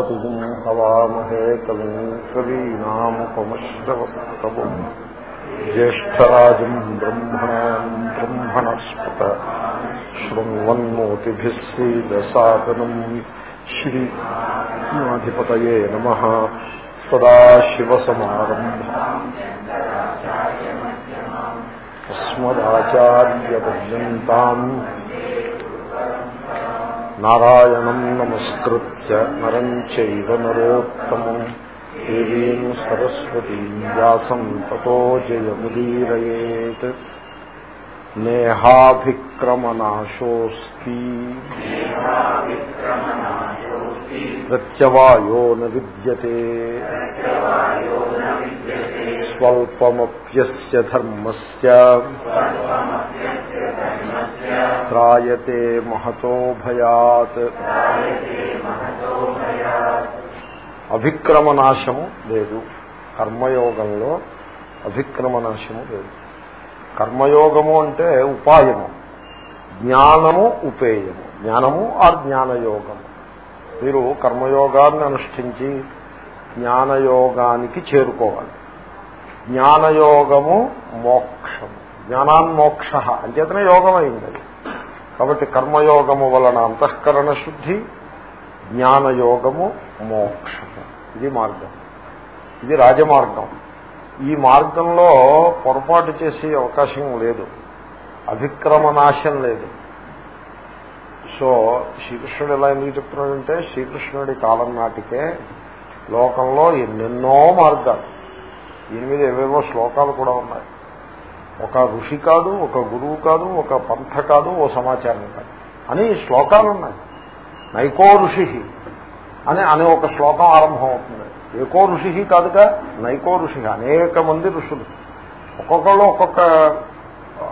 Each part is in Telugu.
బృహస్పతి హవామహే కవిం కవీనాముపమశ్రవస్తవం జ్యేష్టరాజం బ్రహ్మణా బ్రహ్మణస్పత శృణ్వన్మోతిభిः శ్రీదసాదనం శ్రీనాధిపతయే నమ సదాశివసమారంభ అస్మదాచార్యపర్యంతాం నారాయణం నమస్కృత్య నరం చైవ నరోత్తమం దేవీం సరస్వతీం వ్యాసం తతో జయముదీరయేత్ నేహాభిక్రమనాశోస్తి ప్రత్యవాయో న విద్యతే స్వల్పమప్యస్య ధర్మస్య త్రాయతే మహతో భయాత్ అభిక్రమనాశము లేదు. కర్మయోగంలో అభిక్రమనాశము లేదు. కర్మయోగము అంటే ఉపాయము. జ్ఞానము ఉపేయము. జ్ఞానము ఆ జ్ఞానయోగము. మీరు కర్మయోగాన్ని అనుష్ఠించి జ్ఞానయోగానికి చేరుకోవాలి. జ్ఞానయోగము మోక్షము. జ్ఞానాన్మోక్ష. అంచేతనే యోగం అయింది కాబట్టి కర్మయోగము వలన అంతఃకరణ శుద్ధి జ్ఞానయోగము మోక్షము. ఇది మార్గం. ఇది రాజమార్గం. ఈ మార్గంలో పొరపాటు చేసే అవకాశం లేదు. అభిక్రమనాశం లేదు. సో శ్రీకృష్ణుడు ఎలా ఎందుకు చెప్తున్నాడంటే శ్రీకృష్ణుడి కాలం నాటికే లోకంలో ఎన్నెన్నో మార్గాలు. దీని మీద ఏవేవో శ్లోకాలు కూడా ఉన్నాయి. ఒక ఋషి కాదు ఒక గురువు కాదు ఒక పంథ కాదు ఓ సమాచారం కాదు. అని శ్లోకాలు ఉన్నాయి. నైకో ఋషి అని అనే ఒక శ్లోకం ఆరంభం అవుతుంది. ఏకో ఋషి కాదుగా నైకో ఋషి అనేక మంది ఋషులు ఒక్కొక్కళ్ళు ఒక్కొక్క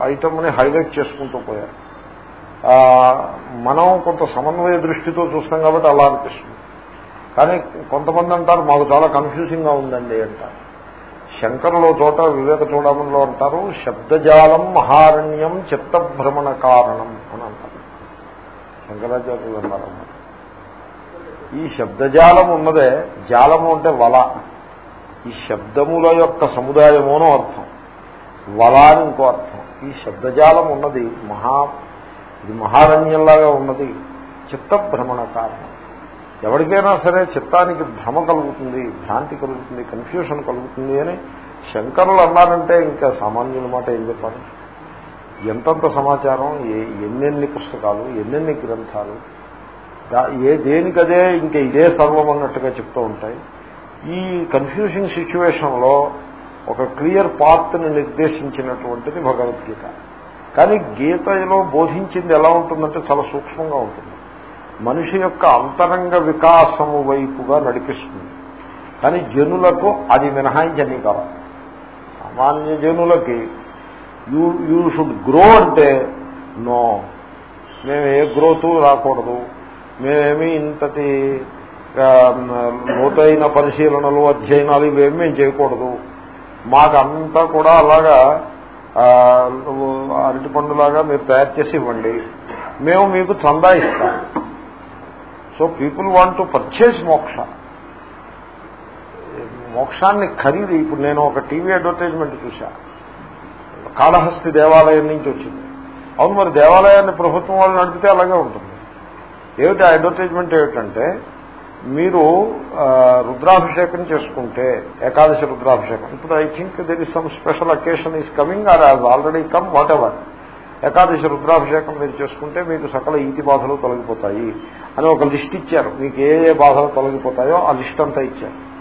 ఐటమ్ని హైలైట్ చేసుకుంటూ పోయారు. మనం కొంత సమన్వయ దృష్టితో చూస్తాం కాబట్టి అలా అనిపిస్తుంది. కానీ కొంతమంది అంటారు మాకు చాలా కన్ఫ్యూజింగ్గా ఉందండి అంటారు. శంకరులో చోట వివేక చూడమంలో అంటారు శబ్దజాలం మహారణ్యం చిత్తభ్రమణ కారణం అని అంటారు. శంకరాచార్యులు అన్నారు. ఈ శబ్దజాలం ఉన్నదే జాలము అంటే వల. ఈ శబ్దముల యొక్క సముదాయమోనో అర్థం. వల అని ఇంకో అర్థం. ఈ శబ్దజాలం ఉన్నది మహా ఇది మహారణ్యంలాగా ఉన్నది చిత్తభ్రమణ కారణం. ఎవరికైనా సరే చిత్తానికి భ్రమ కలుగుతుంది భ్రాంతి కలుగుతుంది కన్ఫ్యూషన్ కలుగుతుంది అని శంకరులు అన్నారంటే ఇంకా సామాన్యుల మాట ఏం చెప్పాలి? ఎంతంత సమాచారం? ఎన్నెన్ని పుస్తకాలు? ఎన్నెన్ని గ్రంథాలు? ఏ దేనికదే ఇంకా ఇదే సర్వం అన్నట్టుగా చెప్తూ ఉంటాయి. ఈ కన్ఫ్యూజింగ్ సిచ్యువేషన్లో ఒక క్లియర్ పాత్ని నిర్దేశించినటువంటిది భగవద్గీత. కానీ గీతలో బోధించింది ఎలా ఉంటుందంటే చాలా సూక్ష్మంగా ఉంటుంది. మనిషి యొక్క అంతరంగ వికాసము వైపుగా నడిపిస్తుంది. కానీ జనులకు అది మినహాయించని కావాలి సామాన్య జనులకి యూ యూ షుడ్ గ్రో అంటే నో మేము ఏ గ్రోత్ రాకూడదు. మేమేమి ఇంతటి లోతైన పరిశీలనలు అధ్యయనాలు ఇవేమి మేము చేయకూడదు. మాకంతా కూడా అలాగా అరటిపండులాగా మీరు తయారు చేసి ఇవ్వండి. మేము మీకు చందా ఇస్తాం. So people want to purchase moksha. మోక్షాన్ని ఖరీదు. ఇప్పుడు నేను ఒక టీవీ అడ్వర్టైజ్మెంట్ చూశా. కాళహస్తి దేవాలయం నుంచి వచ్చింది. అవును మరి దేవాలయాన్ని ప్రభుత్వం వాళ్ళు నడిపితే అలాగే ఉంటుంది. ఏమిటి అడ్వర్టైజ్మెంట్ ఏమిటంటే మీరు రుద్రాభిషేకం చేసుకుంటే ఏకాదశి రుద్రాభిషేకం. ఇప్పుడు I think there is some special occasion is coming or has already come whatever Ekadashi రుద్రాభిషేకం మీరు చేసుకుంటే మీకు సకల ఈతి బాధలు తొలగిపోతాయి అని ఒక లిస్ట్ ఇచ్చారు. మీకు ఏ ఏ బాధలు తొలగిపోతాయో ఆ లిస్ట్ అంతా ఇచ్చారు.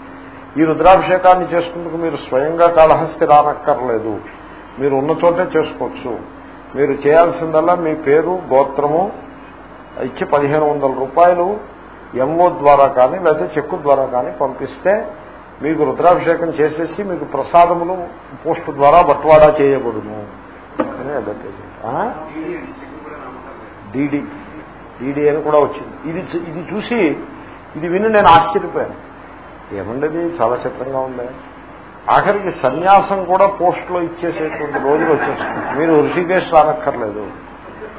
ఈ రుద్రాభిషేకాన్ని చేసుకుందుకు మీరు స్వయంగా కాళహస్తి రానక్కర్లేదు. మీరు ఉన్న చోటే చేసుకోవచ్చు. మీరు చేయాల్సిందల్లా మీ పేరు గోత్రము ఇచ్చి పదిహేను వందల రూపాయలు ఎంఓ ద్వారా కానీ లేకపోతే చెక్కు ద్వారా కానీ పంపిస్తే మీకు రుద్రాభిషేకం చేసేసి మీకు ప్రసాదములు పోస్టు ద్వారా బట్వాడా చేయబడును. అని డీడీ డీడీ అని కూడా వచ్చింది. ఇది ఇది చూసి ఇది విని నేను ఆశ్చర్యపోయాను. ఏమండది? చాలా చిత్రంగా ఉంది? ఆఖరికి సన్యాసం కూడా పోస్ట్లో ఇచ్చేసేటువంటి రోజులు వచ్చేస్తుంది మీరు ఋషికేశ్ రానక్కర్లేదు.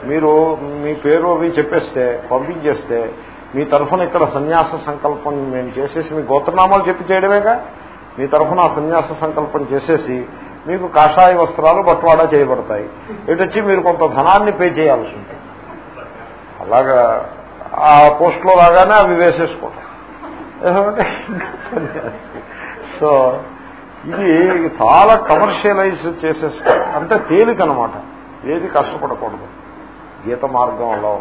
మీరు మీ పేరు అవి చెప్పేస్తే పంపించేస్తే మీ తరఫున ఇక్కడ సన్యాస సంకల్పం మేము చేసేసి మీ గోత్రనామాలు చెప్పి చేయడమేగా? మీ తరఫున ఆ సన్యాస సంకల్పం చేసేసి మీకు కాషాయ వస్త్రాలు బట్వాడా చేయబడతాయి. ఇటొచ్చి మీరు కొంత ధనాన్ని పే చేయాల్సి ఉంటుంది. అలాగా ఆ పోస్ట్లో లాగానే అవి వేసేసుకుంటాం సో ఇది చాలా కమర్షియలైజ్ చేసేస్తారు అంటే తేలిక అనమాట ఏది కష్టపడకూడదు. గీత మార్గం అలా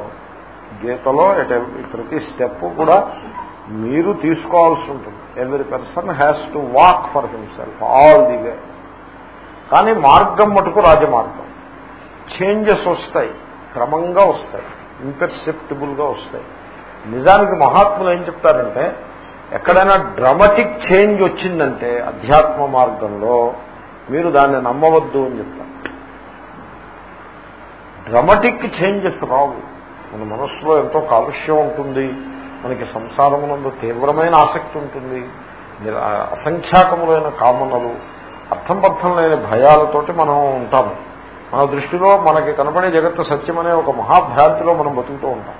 గీతలో ప్రతి స్టెప్ కూడా మీరు తీసుకోవాల్సి ఉంటుంది. Every person has to walk for himself all the way కానీ మార్గం మటుకు రాజమార్గం. చేంజెస్ వస్తాయి క్రమంగా వస్తాయి ఇంపెర్సెప్టిబుల్గా వస్తాయి. నిజానికి మహాత్ములు ఏం చెప్తారంటే ఎక్కడైనా డ్రమటిక్ చేంజ్ వచ్చిందంటే అధ్యాత్మ మార్గంలో మీరు దాన్ని నమ్మవద్దు అని చెప్తారు. డ్రమటిక్ చేంజెస్ రావు. మన మనస్సులో ఎంతో కాలుష్యం ఉంటుంది మనకి సంసారమునందు తీవ్రమైన ఆసక్తి ఉంటుంది అసంఖ్యాకములైన కామనలు అర్థం పర్థం లేని భయాలతోటి మనం ఉంటాము. మన దృష్టిలో మనకి కనపడే జగత్తు సత్యమనే ఒక మహాభ్రాంతిలో మనం బతుకుతూ ఉంటాం.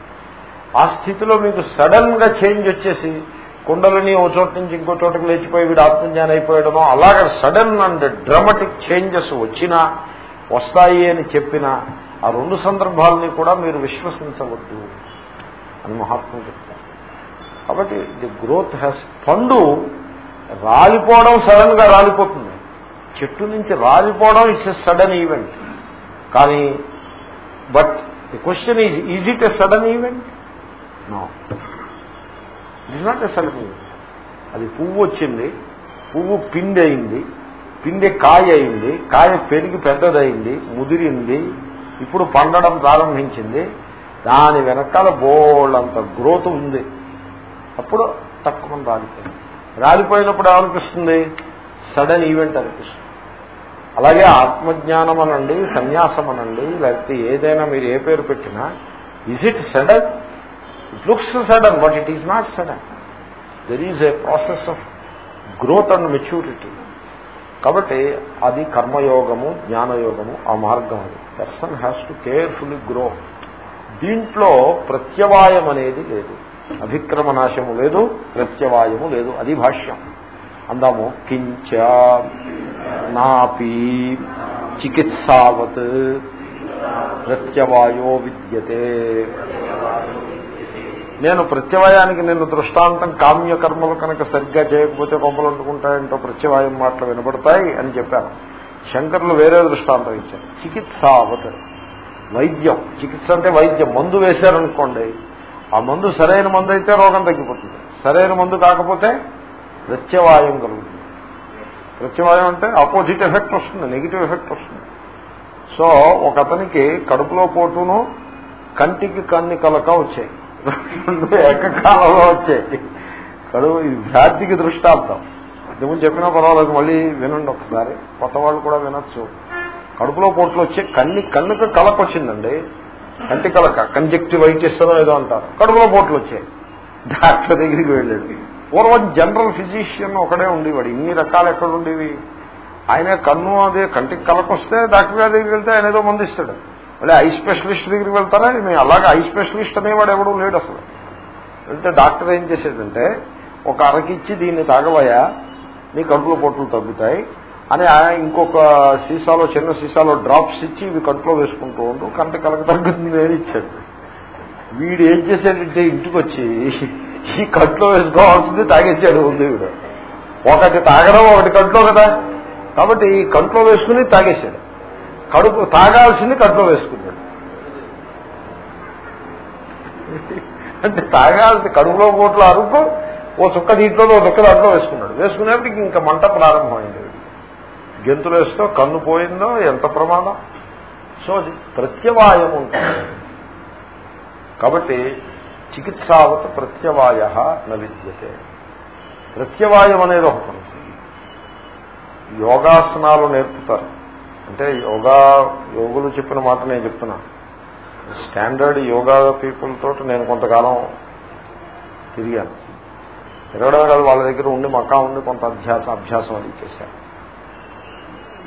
ఆ స్థితిలో మీకు సడన్గా చేంజ్ వచ్చేసి కుండలని ఓ చోట నుంచి ఇంకో చోటకి లేచిపోయి వీడు ఆత్మజ్ఞానం అయిపోయడమో అలాగే సడన్ అండ్ డ్రమటిక్ చేంజెస్ వచ్చినా వస్తాయి అని చెప్పినా ఆ రెండు సందర్భాలని కూడా మీరు విశ్వసించవద్దు అని మహాత్ములు చెప్తారు. కాబట్టి ది గ్రోత్ హ్యాస్ పండు రాలిపోవడం సడన్గా రాలిపోతుంది. చెట్టు నుంచి రాలిపోవడం ఇట్స్ ఎ సడన్ ఈవెంట్ కానీ but the question is is it a sudden event no it is not a sudden event అది పువ్వు వచ్చింది పువ్వు పిండి అయింది పిండి కాయ అయింది కాయ పెరిగి పెద్దదయింది ముదిరింది ఇప్పుడు పండడం ప్రారంభించింది దాని వెనకాల బోళ్ళంత గ్రోత్ ఉంది. అప్పుడు తక్కువ రాలిపోయింది రాలిపోయినప్పుడు ఏమనిపిస్తుంది? సడన్ ఈవెంట్ అనిపిస్తుంది. అలాగే ఆత్మజ్ఞానం అనండి సన్యాసం అనండి లేకపోతే ఏదైనా మీరు ఏ పేరు పెట్టినా is it sudden it looks sudden but it is not sudden there is a process of growth and maturity కాబట్టి అది కర్మయోగము జ్ఞానయోగము ఆ మార్గం అది. Person has to carefully grow దీంట్లో ప్రత్యవాయం అనేది లేదు. అభిక్రమ నాశము లేదు ప్రత్యవాయము లేదు. అది భాష్యం. అందాము కించ నాపి చికిత్సావత్ ప్రత్యవాయో విద్యతే నేను ప్రత్యవాయానికి నిన్ను దృష్టాంతం కామ్యకర్మలు కనుక సరిగ్గా చేయకపోతే కొంపలు అంటుకుంటాయంటో ప్రత్యవాయం మాటలు వినబడతాయి అని చెప్పాను. శంకర్లు వేరే దృష్టాంతం ఇచ్చారు. చికిత్సావత్ వైద్యం. చికిత్స అంటే వైద్యం. మందు వేశారనుకోండి ఆ మందు సరైన మందు అయితే రోగం తగ్గిపోతుంది. సరైన మందు కాకపోతే ప్రత్యవాయం కలుగుతుంది. ప్రత్యవాయం అంటే ఆపోజిట్ ఎఫెక్ట్ వస్తుంది నెగిటివ్ ఎఫెక్ట్ వస్తుంది. సో ఒక అతనికి కడుపులో పోటును కంటికి కన్ని కలక వచ్చాయి. ఏకకాలంలో వచ్చాయి. కడుపు ఇది భ్రాంతికి దృష్టాంతం. ఇంతకుముందు చెప్పినా పర్వాలేదు మళ్ళీ వినండి ఒకసారి. కొత్త వాళ్ళు కూడా వినొచ్చు. కడుపులో పోట్లు వచ్చి కన్ని కన్నుకు కలక వచ్చిందండి. కంటి కలక కంజక్టివైటిస్ ఏదో అంటారు. కడుపులో పోట్లు వచ్చాయి. డాక్టర్ దగ్గరికి వెళ్ళాడు. పూర్వం జనరల్ ఫిజిషియన్ ఒకడే ఉండేవాడు. ఇన్ని రకాలు ఎక్కడ ఉండేవి? ఆయన కన్ను అదే కంటికి కలకొస్తే డాక్టర్ గారి దగ్గరికి వెళ్తే ఆయన ఏదో మందిస్తాడు. మళ్ళీ ఐ స్పెషలిస్ట్ దగ్గరికి వెళ్తారా? మేము అలాగే ఐ స్పెషలిస్ట్ అనేవాడు ఎవడూ లేడు అసలు. వెళ్తే డాక్టర్ ఏం చేసేదంటే ఒక అరకిచ్చి దీన్ని తాగబోయా నీ కడుపులో పొట్టులు తగ్గుతాయి అని ఇంకొక సీసాలో చిన్న సీసాలో డ్రాప్స్ ఇచ్చి ఇవి కంట్లో వేసుకుంటూ ఉండు కంట కలక తగ్గుతుంది నేను ఇచ్చాడు. వీడు ఏం చేశాడంటే ఇంటికి వచ్చి ఈ కంట్లో వేసుకోవాల్సింది తాగేసాడు ఉంది వీడు. ఒకటి తాగడం ఒకటి కంట్లో కదా. కాబట్టి ఈ కంట్లో వేసుకుని తాగేశాడు కడుపు తాగాల్సింది కంట్లో వేసుకున్నాడు అంటే తాగాల్సి కడుపులో పోట్ల అరుపు ఓ చుక్క దీంట్లో ఓ చుక్క దాంట్లో వేసుకున్నాడు. వేసుకునేప్పటికి ఇంకా మంట ప్రారంభమైంది. గెంతులు వేస్తో కన్ను పోయిందో ఎంత ప్రమాదం? సో ప్రత్యవాయం ఉంటుంది. కాబట్టి చికిత్సావత్ ప్రత్యవాయ న విద్యతే. ప్రత్యవాయం అనేది ఒకటి యోగాసనాలు నేర్పుతారు. అంటే యోగా యోగులు చెప్పిన మాట నేను చెప్తున్నా. స్టాండర్డ్ యోగా పీపుల్ తోటి నేను కొంతకాలం తిరిగాను. తిరగడమే కాదు వాళ్ళ దగ్గర ఉండి మకా ఉండి కొంత అభ్యాసం అభ్యాసం అది చేశాను.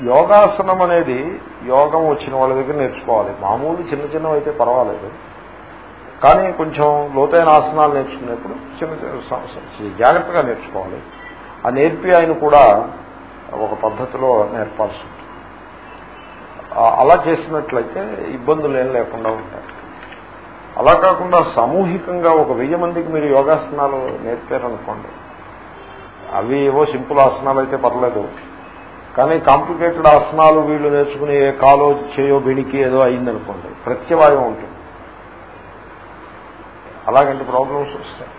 యోగాసనం అనేది యోగం వచ్చిన వాళ్ళ దగ్గర నేర్చుకోవాలి. మామూలు చిన్న చిన్నవి అయితే పర్వాలేదు. కానీ కొంచెం లోతైన ఆసనాలు నేర్చుకునేప్పుడు చిన్న చిన్న జాగ్రత్తగా నేర్చుకోవాలి. ఆ నేర్పి ఆయన కూడా ఒక పద్ధతిలో నేర్పాల్సి ఉంటుంది. అలా చేసినట్లయితే ఇబ్బందులు ఏం లేకుండా ఉంటాయి. అలా కాకుండా సామూహికంగా ఒక వెయ్యి మందికి మీరు యోగాసనాలు నేర్పారనుకోండి. అవి ఏవో సింపుల్ ఆసనాలు అయితే పర్లేదు. కానీ కాంప్లికేటెడ్ ఆసనాలు వీళ్ళు నేర్చుకుని ఏ కాలో చేయో బిడికి ఏదో అయిందనుకోండి ప్రత్యవాయం ఉంటుంది. అలాగంటే ప్రాబ్లమ్స్ వస్తాయి.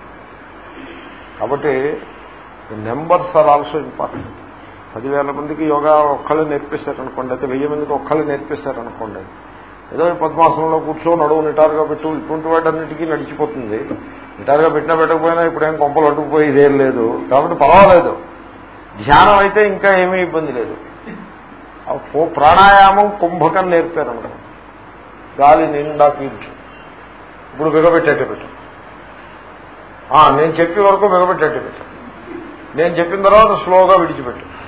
కాబట్టి నెంబర్స్ ఆర్ ఆల్సో ఇంపార్టెంట్ పదివేల మందికి యోగా ఒక్కళ్ళు నేర్పిస్తారనుకోండి అయితే వెయ్యి మందికి ఒక్కళ్ళు నేర్పిస్తారనుకోండి ఏదో పద్మాసనంలో కూర్చో నడువు నిటారుగా పెట్టు ఇటువంటి వాటన్నిటికీ నడిచిపోతుంది. నిటారుగా పెట్టినా పెట్టకపోయినా ఇప్పుడేం కొంపలు అడ్డుకుపోయి లేదు. కాబట్టి పర్వాలేదు. ధ్యానం అయితే ఇంకా ఏమీ ఇబ్బంది లేదు. ప్రాణాయామం కుంభకం నేర్పారనుకో గాలి నిండా పీల్చు. ఇప్పుడు బిగబెట్టేట పెట్టు. నేను చెప్పే వరకు బిగబెట్టేట్టు పెట్టు నేను చెప్పిన తర్వాత స్లోగా విడిచిపెట్టు.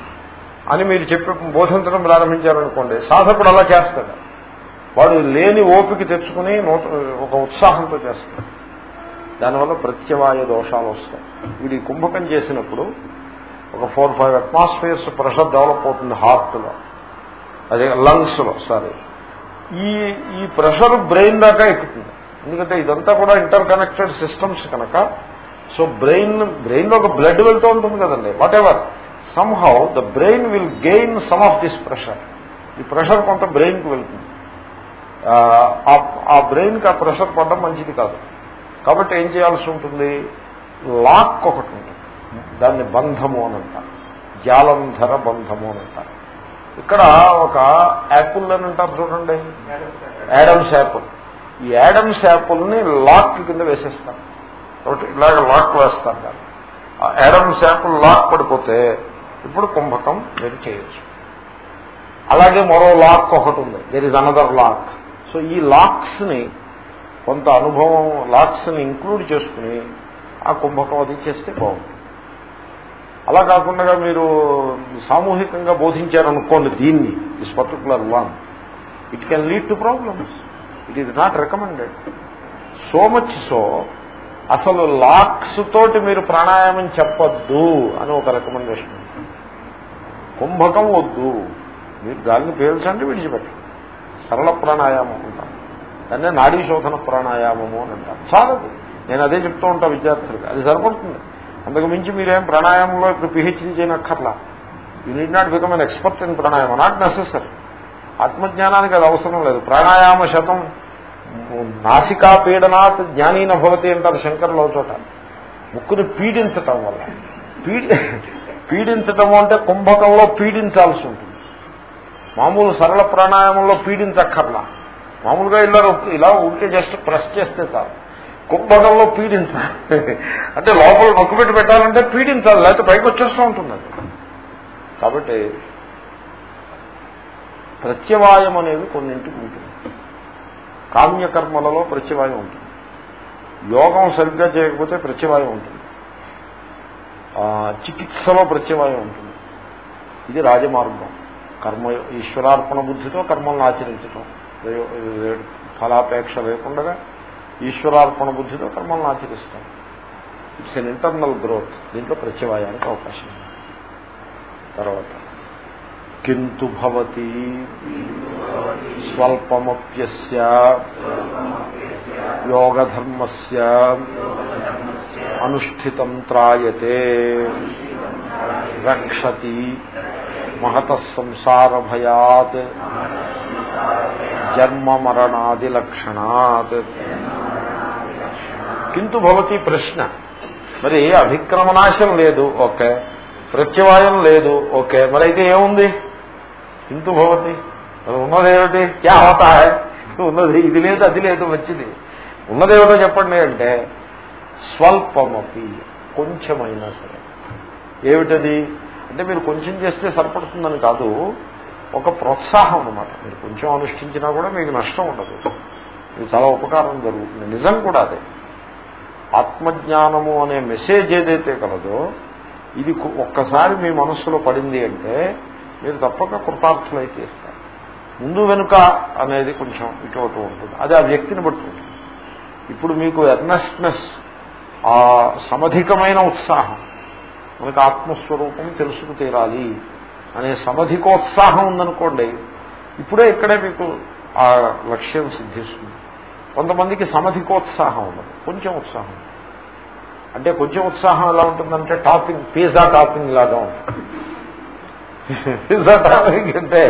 అని మీరు చెప్పి బోధించడం ప్రారంభించారనుకోండి సాధకుడు అలా చేస్తాడు. వాడు లేని ఓపిక తెచ్చుకుని ఒక ఉత్సాహంతో చేస్తాడు. దానివల్ల ప్రత్యవాయ దోషాలు వస్తాయి. వీడి కుంభకం చేసినప్పుడు ఒక four five atmospheres pressure develop అవుతుంది హార్ట్లో. అదే లంగ్స్లో సారీ. ఈ ఈ ప్రెషర్ బ్రెయిన్ దాకా ఎక్కుతుంది. ఎందుకంటే ఇదంతా కూడా ఇంటర్ కనెక్టెడ్ సిస్టమ్స్ కనుక సో బ్రెయిన్ బ్రెయిన్లో ఒక బ్లడ్ వెళ్తూ ఉంటుంది కదండి whatever somehow the brain will gain some of this pressure ఈ ప్రెషర్ కొంత బ్రెయిన్కి వెళ్తుంది. ఆ బ్రెయిన్కి ఆ ప్రెషర్ పడడం మంచిది కాదు. కాబట్టి ఏం చేయాల్సి ఉంటుంది? లాక్ ఒకటి ఉంటుంది. దాన్ని బంధము అని అంటారు. జాలంధర బంధము అని అంటారు. ఇక్కడ ఒక యాపిల్ అని అంటారు చూడండి. యాడమ్స్ యాపిల్ ఈ యాడమ్స్ యాపిల్ని లాక్ కింద వేసేస్తారు. ఇలాగ లాక్ వేస్తారు దాన్ని యాడమ్స్ శాంపుల్ లాక్ పడిపోతే ఇప్పుడు కుంభకం మీరు చేయొచ్చు. అలాగే మరో లాక్ ఒకటి ఉంది. There is another lock so ఈ లాక్స్ని కొంత అనుభవం లాక్స్ని ఇంక్లూడ్ చేసుకుని ఆ కుంభకం అది చేస్తే బాగుంటుంది. అలా కాకుండా మీరు సామూహికంగా బోధించారనుకోండి దీన్ని this particular one it can lead to problems it is not recommended so much so అసలు లాక్స్ తోటి మీరు ప్రాణాయామం చెప్పొద్దు అని ఒక రికమెండేషన్ కుంభకం వద్దు. మీరు గాలిని పేల్చండి విడిచిపెట్టండి. సరళ ప్రాణాయామం అంటారు దాన్నే నాడీ శోధన ప్రాణాయామము అని అంటారు చాలదు. నేను అదే చెప్తూ ఉంటా విద్యార్థులకు. అది సరిపడుతుంది. అందుకు మించి మీరేం ప్రాణాయామంలో ఇప్పుడు PhD చేయనక్కర్లా. You need not become an expert in ప్రాణాయామం. నాట్ నెసెసరీ ఆత్మజ్ఞానానికి అది అవసరం లేదు. ప్రాణాయామ శతం నాసికా పీడనాత్ జ్ఞానీన భవతి అంటారు శంకర్లో చోట. ముక్కుని పీడించటం వల్ల. పీడి పీడించటము అంటే కుంభకంలో పీడించాల్సి ఉంటుంది. మామూలు సరళ ప్రాణాయామంలో పీడించక్కర్లా. మామూలుగా ఇలా ఇలా ఉంటే జస్ట్ ప్రెస్ చేస్తే చాలు. కుంభకంలో పీడించాలి అంటే లోపల నొక్కు పెట్టి పెట్టాలంటే పీడించాలి లేకపోతే పైకి వచ్చేస్తూ ఉంటుంది కాబట్టి ప్రత్యవాయం అనేది కొన్నింటికి ఉంటుంది. కామ్యకర్మలలో ప్రత్యవాయం ఉంటుంది. యోగం సరిగ్గా చేయకపోతే ప్రత్యవాయం ఉంటుంది. చికిత్సలో ప్రత్యవాయం ఉంటుంది. ఇది రాజమార్గం. కర్మ ఈశ్వరార్పణ బుద్ధితో కర్మలను ఆచరించటం. ఫలాపేక్ష లేకుండా ఈశ్వరార్పణ బుద్ధితో కర్మలను ఆచరిస్తాం. It's an internal growth. దీంట్లో ప్రత్యవాయానికి అవకాశం తర్వాత కింటు భవతి స్వల్పమప్యస్య యోగధర్మస్య అనుష్ఠితం త్రాయతే రక్షతి మహత సంసార భయాత్ జన్మ మరణాది లక్షణాత్ కింటు భవతి ప్రశ్న మరి అభిక్రమనాశం లేదు ఓకే. ప్రత్యవాయం లేదు ఓకే. మరి అయితే ఏముంది? కింతు భవతి. ఉన్నదేమిటి? క్యా హోతా ఉన్నది ఇది లేదు అది లేదు మంచిది ఉన్నదేమిటో చెప్పండి అంటే స్వల్పమపి కొంచెమైనా సరే. ఏమిటది? అంటే మీరు కొంచెం చేస్తే సరిపడుతుందని కాదు ఒక ప్రోత్సాహం అనమాట మీరు కొంచెం అనుష్ఠించినా కూడా మీకు నష్టం ఉండదు. మీకు చాలా ఉపకారం జరుగుతుంది. నిజం కూడా అదే. ఆత్మజ్ఞానము అనే మెసేజ్ ఏదైతే కలదో ఇది ఒక్కసారి మీ మనస్సులో పడింది అంటే మీరు తప్పక కృతార్థులై చేస్తారు. ముందు వెనుక అనేది కొంచెం ఇటు ఉంటుంది. అది ఆ వ్యక్తిని బట్టి ఉంటుంది. ఇప్పుడు మీకు ఎర్నెస్ట్నెస్ ఆ సమధికమైన ఉత్సాహం మనకు ఆత్మస్వరూపం తెలుసుకు తీరాలి అనే సమధికోత్సాహం ఉందనుకోండి ఇప్పుడే ఇక్కడే మీకు ఆ లక్ష్యం సిద్ధిస్తుంది. కొంతమందికి సమధికోత్సాహం ఉండదు. కొంచెం ఉత్సాహం. అంటే కొంచెం ఉత్సాహం ఎలా ఉంటుందంటే టాపింగ్ పిజ్జా టాపింగ్ లాగా ఉంటుంది. పిజ్జా టాపింగ్ అంటే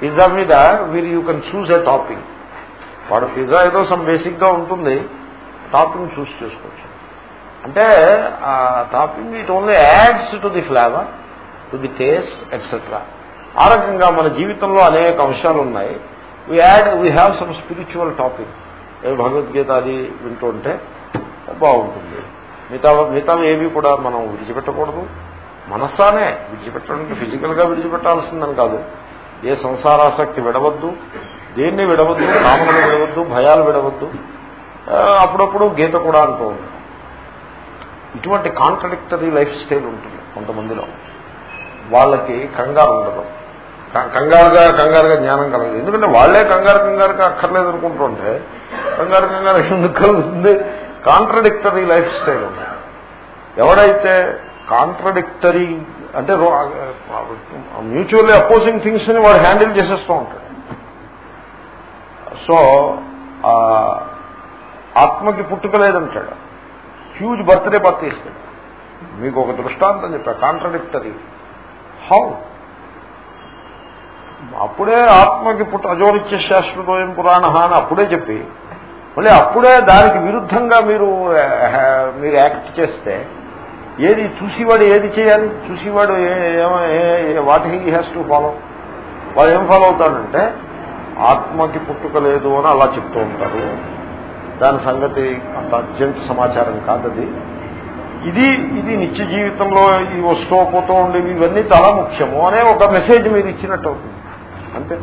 పిజ్జా మీద మీరు you can choose a topping వాడు పిజ్జా ఏదో సమ్ బేసిక్గా ఉంటుంది. టాపింగ్ చూస్ చేసుకోవచ్చు. అంటే ఆ topping it only adds to the flavour to the taste etcetera ఆ రకంగా మన జీవితంలో అనేక అంశాలు ఉన్నాయి. We add we have some spiritual topic ఏ భగవద్గీత అది వింటుంటే బాగుంటుంది. మిగతా మిగతా ఏవి కూడా మనం విడిచిపెట్టకూడదు. మనస్సానే విడిచిపెట్టడానికి ఫిజికల్గా విడిచిపెట్టాల్సిందని కాదు. ఏ సంసారాసక్తి విడవద్దు దేన్ని విడవద్దు కామలు విడవద్దు భయాలు విడవద్దు. అప్పుడప్పుడు గీత కూడా అంటూ ఉంది ఇటువంటి కాంట్రడిక్టరీ లైఫ్ స్టైల్ ఉంటుంది కొంతమందిలో. వాళ్ళకి కంగారు ఉండదు. కంగారుగా కంగారుగా జ్ఞానం కలగదు. ఎందుకంటే వాళ్ళే కంగారు కంగారుగా అక్కర్లేదు అనుకుంటుంటే కంగారు కంగారు ఎందుకు కలుగుతుంది? కాంట్రడిక్టరీ లైఫ్ స్టైల్ ఉంది ఎవడైతే కాంట్రడిక్టరీ అంటే మ్యూచువల్లీ అపోజింగ్ థింగ్స్ని వాడు హ్యాండిల్ చేసేస్తూ ఉంటాడు. సో ఆత్మకి పుట్టుక లేదంటాడు. హ్యూజ్ బర్త్డే పార్టీ ఇస్తాడు. మీకు ఒక దృష్టాంతం చెప్పా కాంట్రడిక్టరీ. హౌ? అప్పుడే ఆత్మకి పుట్ట అజోనిత్య శాశ్వతోయం పురాణ అని అప్పుడే చెప్పి మళ్ళీ అప్పుడే దానికి విరుద్ధంగా మీరు మీరు యాక్ట్ చేస్తే ఏది చూసేవాడు ఏది చేయాలి? చూసేవాడు what he has to follow. వాడు ఏం ఫాలో అవుతాడంటే ఆత్మకి పుట్టుక లేదు అని అలా చెప్తూ ఉంటారు దాని సంగతి అంత అర్జెంట్ సమాచారం కాదది. ఇది ఇది నిత్య జీవితంలో ఈ వస్తూ పోతూ ఉండేవి ఇవన్నీ చాలా ముఖ్యము అనే ఒక మెసేజ్ మీరు ఇచ్చినట్టు అవుతుంది. అంతే.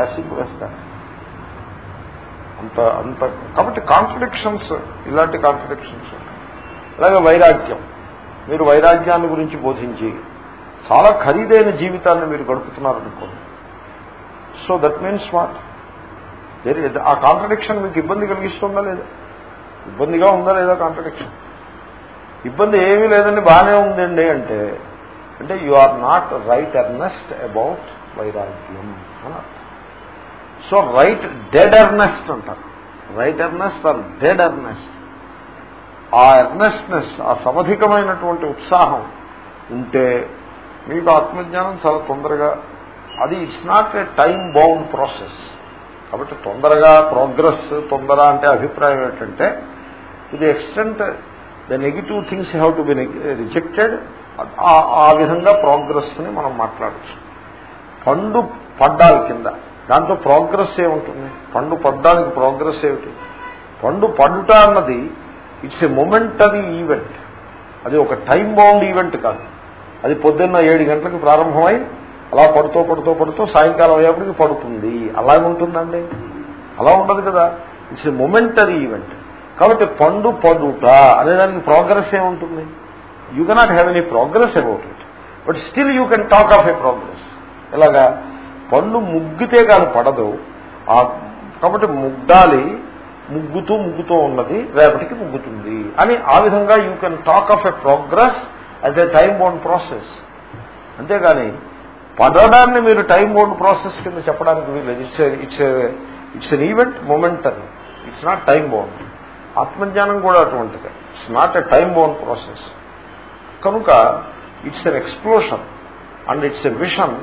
యాసిడ్ వేస్తారు అంత అంత కాబట్టి కాంట్రడిక్షన్స్ ఇలాంటి కాంట్రడిక్షన్స్ అలాగే వైరాగ్యం. మీరు వైరాగ్యాన్ని గురించి బోధించి చాలా ఖరీదైన జీవితాన్ని మీరు గడుపుతున్నారనుకోండి. సో దట్ మీన్స్ వాట్ ఆ కాంట్రడిక్షన్ మీకు ఇబ్బంది కలిగిస్తుందా లేదా? ఇబ్బందిగా ఉందా లేదా కాంట్రడిక్షన్ ఇబ్బంది ఏమీ లేదండి బాగానే ఉందండి అంటే అంటే you are not right earnest about వైరాగ్యం అని సో రైట్ డెడ్ ఎర్నెస్ట్ అంటారు. Right earnest or dead earnest ఆ ఎర్నెస్ట్నెస్ ఆ సమధికమైనటువంటి ఉత్సాహం ఉంటే మీకు ఆత్మజ్ఞానం చాలా తొందరగా అది it's not a time bound process కాబట్టి తొందరగా ప్రోగ్రెస్ తొందర అంటే అభిప్రాయం ఏంటంటే to the extent the negative things have to be rejected ఆ విధంగా ప్రోగ్రెస్ని మనం మాట్లాడచ్చు. పండు పడ్డాలి కింద దాంతో ప్రోగ్రెస్ ఏముంటుంది? పండు పడ్డానికి ప్రోగ్రెస్ ఏమిటి? పండు పడుట అన్నది ఇట్స్ ఎ మొమెంటరీ ఈవెంట్ అది ఒక టైం బౌండ్ ఈవెంట్ కాదు. అది పొద్దున్న ఏడు గంటలకు ప్రారంభమై అలా పడుతూ పడుతూ పడుతూ సాయంకాలం అయ్యేప్పటికి పడుతుంది. అలా ఉంటుందండి. అలా ఉండదు కదా. ఇట్స్ ఎ మొమెంటరీ ఈవెంట్ కాబట్టి పండు పడుట అనేదానికి ప్రోగ్రెస్ ఏముంటుంది? You cannot have any progress about it but still you can talk of a progress ఇలాగా పండు ముగ్గితే కాదు పడదు. కాబట్టి ముగ్గాలి ముగ్గుతూ ముగ్గుతూ ఉన్నది రేపటికి ముగ్గుతుంది. అని ఆ విధంగా you can talk of a progress as a time bound process అంతేగాని పడడాన్ని మీరు టైం బౌండ్ ప్రాసెస్ కింద చెప్పడానికి వీలేదు it's it's it's an event momentary it's not time bound ఆత్మజ్ఞానం కూడా అటువంటిదే. It's not a time bound process కనుక it's an explosion and it's a vision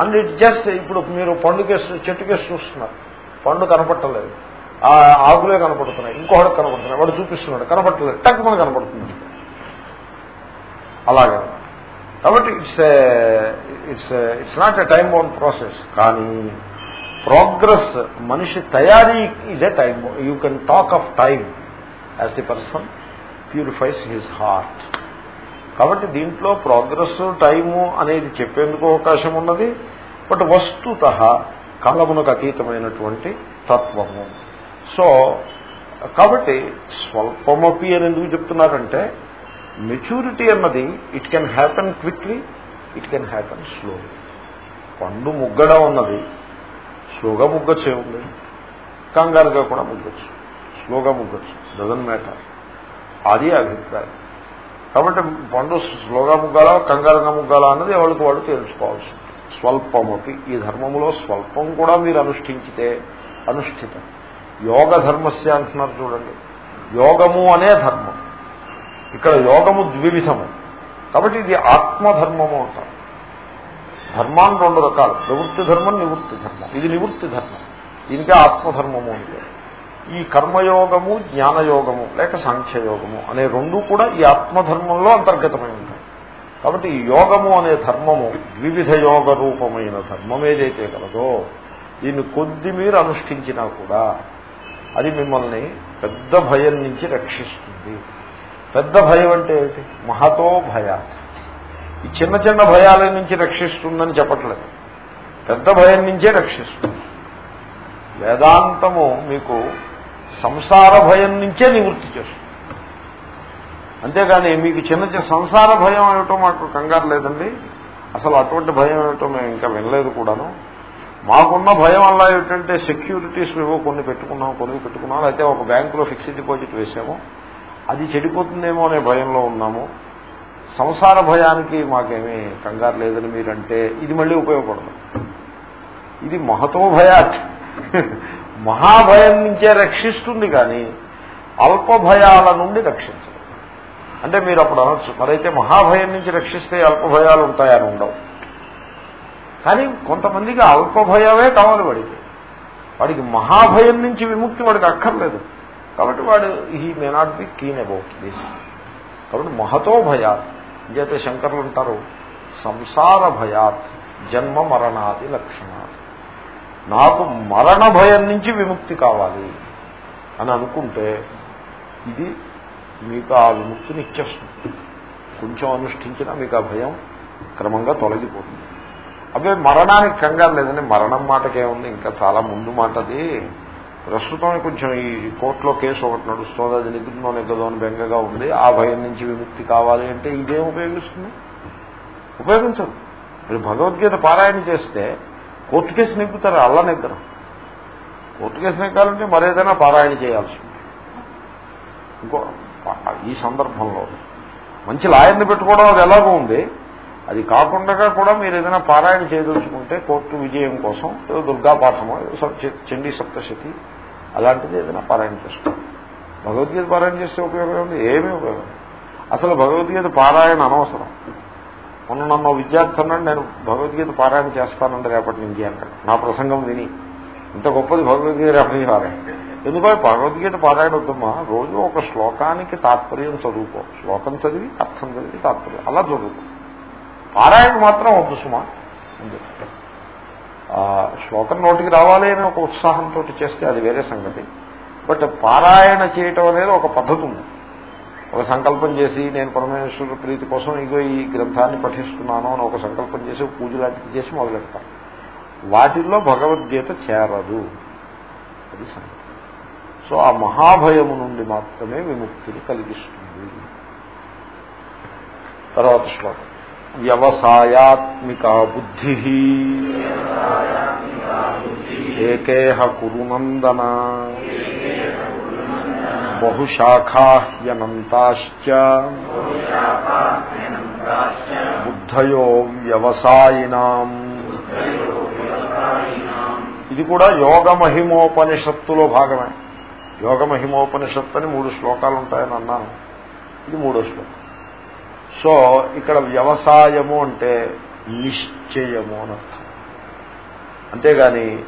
and it just ఇప్పుడు మీరు పండుగ చెట్టుకేసి చూస్తున్నారు. పండు కనపట్టలేదు. ఆకులే కనపడుతున్నాయి ఇంకొకటి కనపడుతున్నాయి వాడు చూపిస్తున్నాడు కనపడలేదు టక్ మన కనపడుతుంది అలాగే. కాబట్టి it's it's it's not a time bound process కానీ ప్రోగ్రెస్ మనిషి తయారీ is a time you can talk of time as the person purifies his heart కాబట్టి దీంట్లో ప్రోగ్రెస్ టైము అనేది చెప్పేందుకు అవకాశం ఉన్నది బట్ వస్తుత కాలమునకు అతీతమైనటువంటి తత్వము. సో కాబట్టి స్వల్పమపి అని ఎందుకు చెప్తున్నారంటే మెచ్యూరిటీ అన్నది it can happen quickly it can happen slow పండు ముగ్గడం ఉన్నది స్లోగా ముగ్గచ్చే ఉంది. కంగారుగా కూడా ముగ్గొచ్చు. స్లోగా ముగ్గచ్చు. డజన్ మ్యాటర్ అది అభిప్రాయం. కాబట్టి పండు స్లోగా ముగ్గాలా కంగారంగా ముగ్గాలా అన్నది ఎవరికి వాళ్ళు తెలుసుకోవాల్సి స్వల్పమపి. ఈ ధర్మంలో స్వల్పం కూడా మీరు అనుష్ఠించితే అనుష్ఠితం. యోగ ధర్మస్య అంటున్నారు చూడండి. యోగము అనే ధర్మం. ఇక్కడ యోగము ద్వివిధము. కాబట్టి ఇది ఆత్మధర్మము అంటారు. ధర్మాన్ని రెండు రకాలు. ప్రవృత్తి ధర్మం నివృత్తి ధర్మం. ఇది నివృత్తి ధర్మం. దీనికే ఆత్మధర్మము అంటే ఈ కర్మయోగము జ్ఞానయోగము లేక సాంఖ్యయోగము అనే రెండు కూడా ఈ ఆత్మధర్మంలో అంతర్గతమై ఉంటాయి. కాబట్టి ఈ యోగము అనే ధర్మము వివిధ యోగ రూపమైన ధర్మం ఏదైతే కలదో దీన్ని కొద్ది మీరు అనుష్ఠించినా కూడా అది మిమ్మల్ని పెద్ద భయం నుంచి రక్షిస్తుంది. పెద్ద భయం అంటే ఏమిటి? మహతో భయ. ఈ చిన్న చిన్న భయాల నుంచి రక్షిస్తుందని చెప్పట్లేదు. పెద్ద భయం నుంచే రక్షిస్తుంది. వేదాంతము మీకు సంసార భయం నుంచే నివృత్తి చేస్తుంది. అంతేగాని మీకు చిన్న చిన్న సంసార భయం ఏమిటో మాకు కంగారు లేదండి. అసలు అటువంటి భయం ఏమిటో మేము ఇంకా వినలేదు కూడాను. మాకున్న భయం అలా ఏమిటంటే సెక్యూరిటీస్ మేము కొన్ని పెట్టుకున్నాం కొన్ని పెట్టుకున్నాం. అయితే ఒక బ్యాంకులో ఫిక్స్డ్ డిపాజిట్ వేసాము. అది చెడిపోతుందేమో అనే భయంలో ఉన్నాము. సంసార భయానికి మాకేమీ కంగారు లేదని మీరంటే ఇది మళ్ళీ ఉపయోగపడదు. ఇది మహతో భయాట్ మహాభయం నుంచే రక్షిస్తుంది కానీ అల్ప భయాల నుండి రక్షించదు. అంటే మీరు అప్పుడు అనొచ్చు. మరైతే మహాభయం నుంచి రక్షిస్తే అల్ప భయాలు ఉంటాయని ఉండవు. కానీ కొంతమందికి అల్ప భయమే కావాలి వాడికి. వాడికి మహాభయం నుంచి విముక్తి వాడికి అక్కర్లేదు. కాబట్టి వాడు he may not be keen about this కాబట్టి మహతో భయాత్. ఇంకైతే శంకర్లు అంటారు? సంసార భయాత్ జన్మ మరణాది లక్షణాలు నాకు మరణ భయం నుంచి విముక్తి కావాలి అని అనుకుంటే ఇది మీకు ఆ విముక్తిని ఇచ్చేస్తుంది. కొంచెం అనుష్ఠించినా మీకు ఆ భయం క్రమంగా తొలగిపోతుంది. అదే మరణానికి కంగారు లేదండి. మరణం మాటకేముంది ఇంకా చాలా ముందు మాటది ప్రస్తుతం కొంచెం ఈ కోర్టులో కేసు ఒకటి నడుస్తుంది. అది నిగ్గుతుందో నిగ్గదో అని బెంగగా ఉంది. ఆ భయం నుంచి విముక్తి కావాలి అంటే ఇదేం ఉపయోగిస్తుంది? ఉపయోగించదు. మీరు భగవద్గీత పారాయణ చేస్తే కోర్టు కేసు నింపుతారు. అల్ల నెగ్గరు. కోర్టు కేసు నెగ్గాలంటే మరేదైనా పారాయణ చేయాల్సి ఇంకో ఈ సందర్భంలో మంచి లాయర్ని పెట్టుకోవడం అది ఎలాగో ఉంది. అది కాకుండా కూడా మీరు ఏదైనా పారాయణ చేయదలుచుకుంటే కోర్టు విజయం కోసం ఏదో దుర్గా పాఠమో చండీ సప్తశతి అలాంటిది ఏదైనా పారాయణ చేసుకోండి. భగవద్గీత పారాయణ చేస్తే ఉపయోగం ఉంది ఏమీ ఉపయోగం అసలు భగవద్గీత పారాయణ అనవసరం. మొన్న నన్ను విద్యార్థి అన్నాడు నేను భగవద్గీత పారాయణ చేస్తానండి రేపటి నుంచి అన్నాడు నా ప్రసంగం విని. ఇంత గొప్పది భగవద్గీత రేపటి రాలే. ఎందుకో భగవద్గీత పారాయణ వద్దమ్మా. రోజు ఒక శ్లోకానికి తాత్పర్యం చదువుకో. శ్లోకం చదివి అర్థం చదివి తాత్పర్యం. అలా చదువుకో. పారాయణ మాత్రం వద్దు సుమా. శ్లోకం నోటికి రావాలి అని ఒక ఉత్సాహంతో చేస్తే అది వేరే సంగతి. బట్ పారాయణ చేయటం అనేది ఒక పద్ధతి ఉంది ఒక సంకల్పం చేసి నేను పరమేశ్వరుడు ప్రీతి కోసం ఇగో ఈ గ్రంథాన్ని పఠిస్తున్నాను అని ఒక సంకల్పం చేసి పూజ లాంటిది చేసి మొదలెడతాను వాటిల్లో భగవద్గీత చేరదు. అది సంగతి. సో ఆ మహాభయము నుండి మాత్రమే విముక్తిని కలిగిస్తుంది. తర్వాత శ్లోకం. వ్యవసాయాత్మిక బుద్ధి. ఏకేహ కురునందన. బహుశాఖాహ్యనంతాశ్చ. బుద్ధయో వ్యవసాయినాం. ఇది కూడా యోగ మహిమోపనిషత్తులో భాగమే. యోగ మహిమోపనిషత్తు అని మూడు శ్లోకాలు ఉంటాయని అన్నాను. ఇది మూడో శ్లోకం. సో ఇక్కడ వ్యవసాయము అంటే నిశ్చయము అని అర్థం. అంతేగాని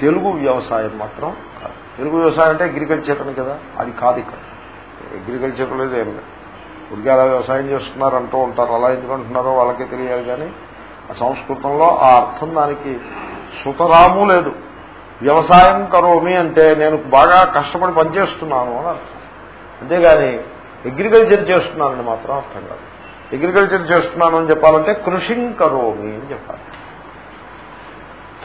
తెలుగు వ్యవసాయం మాత్రం కాదు. తెలుగు వ్యవసాయం అంటే అగ్రికల్చర్ అని కదా? అది కాదు ఇక్కడ. అగ్రికల్చర్ లేదు ఏం లేదు. అలా వ్యవసాయం చేస్తున్నారు అంటూ ఉంటారు. అలా ఎందుకంటున్నారో వాళ్ళకే తెలియాలి కానీ ఆ సంస్కృతంలో ఆ అర్థం దానికి సుతరాము లేదు. వ్యవసాయం కరోమి అంటే నేను బాగా కష్టపడి పనిచేస్తున్నాను అని అర్థం. అంతేగాని అగ్రికల్చర్ చేస్తున్నానని మాత్రం అర్థం కాదు. అగ్రికల్చర్ చేస్తున్నాను అని చెప్పాలంటే కృషిం కరోమి అని చెప్పాలి.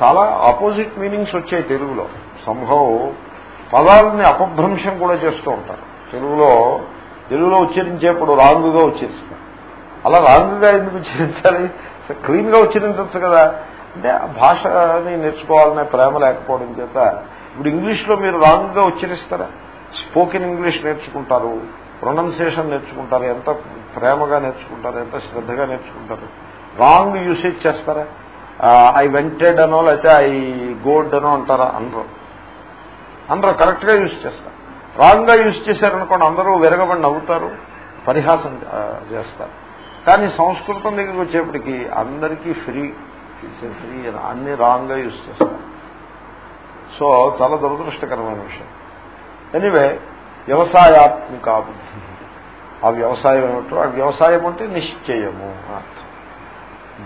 చాలా ఆపోజిట్ మీనింగ్స్ వచ్చాయి తెలుగులో. సంభవ్ పదాలని అపభ్రంశం కూడా చేస్తూ ఉంటారు. తెలుగులో తెలుగులో ఉచ్చరించేప్పుడు రాంగుగా ఉచ్చరిస్తారు. అలా రాంగుగా ఎందుకు ఉచ్చరించాలి? క్లీన్గా ఉచ్చరించవచ్చు కదా. అంటే భాషని నేర్చుకోవాలనే ప్రేమ లేకపోవడం చేత ఇప్పుడు ఇంగ్లీష్లో మీరు రాంగ్గా ఉచ్చరిస్తారా? స్పోకెన్ ఇంగ్లీష్ నేర్చుకుంటారు. ప్రొనౌన్సియేషన్ నేర్చుకుంటారు ఎంత ప్రేమగా నేర్చుకుంటారు ఎంత శ్రద్ధగా నేర్చుకుంటారు. రాంగ్ యూసేజ్ చేస్తారా? ఐ వెంటెడ్ అనో లేకపోతే ఐ గోడ్ అనో అంటారా? అందరూ. అందరూ కరెక్ట్గా యూజ్ చేస్తారు. రాంగ్గా యూజ్ చేశారనుకోండి అందరూ విరగబడి నవ్వుతారు పరిహాసం చేస్తారు. కానీ సంస్కృతం దగ్గరికి వచ్చేప్పటికి అందరికీ ఫ్రీ ఫ్రీ అన్ని రాంగ్గా యూజ్ చేస్తారు. సో చాలా దురదృష్టకరమైన విషయం. ఎనివే వ్యవసాయాత్మిక బుద్ధి. ఆ వ్యవసాయం ఏమిటో ఆ వ్యవసాయం అంటే నిశ్చయము అర్థం.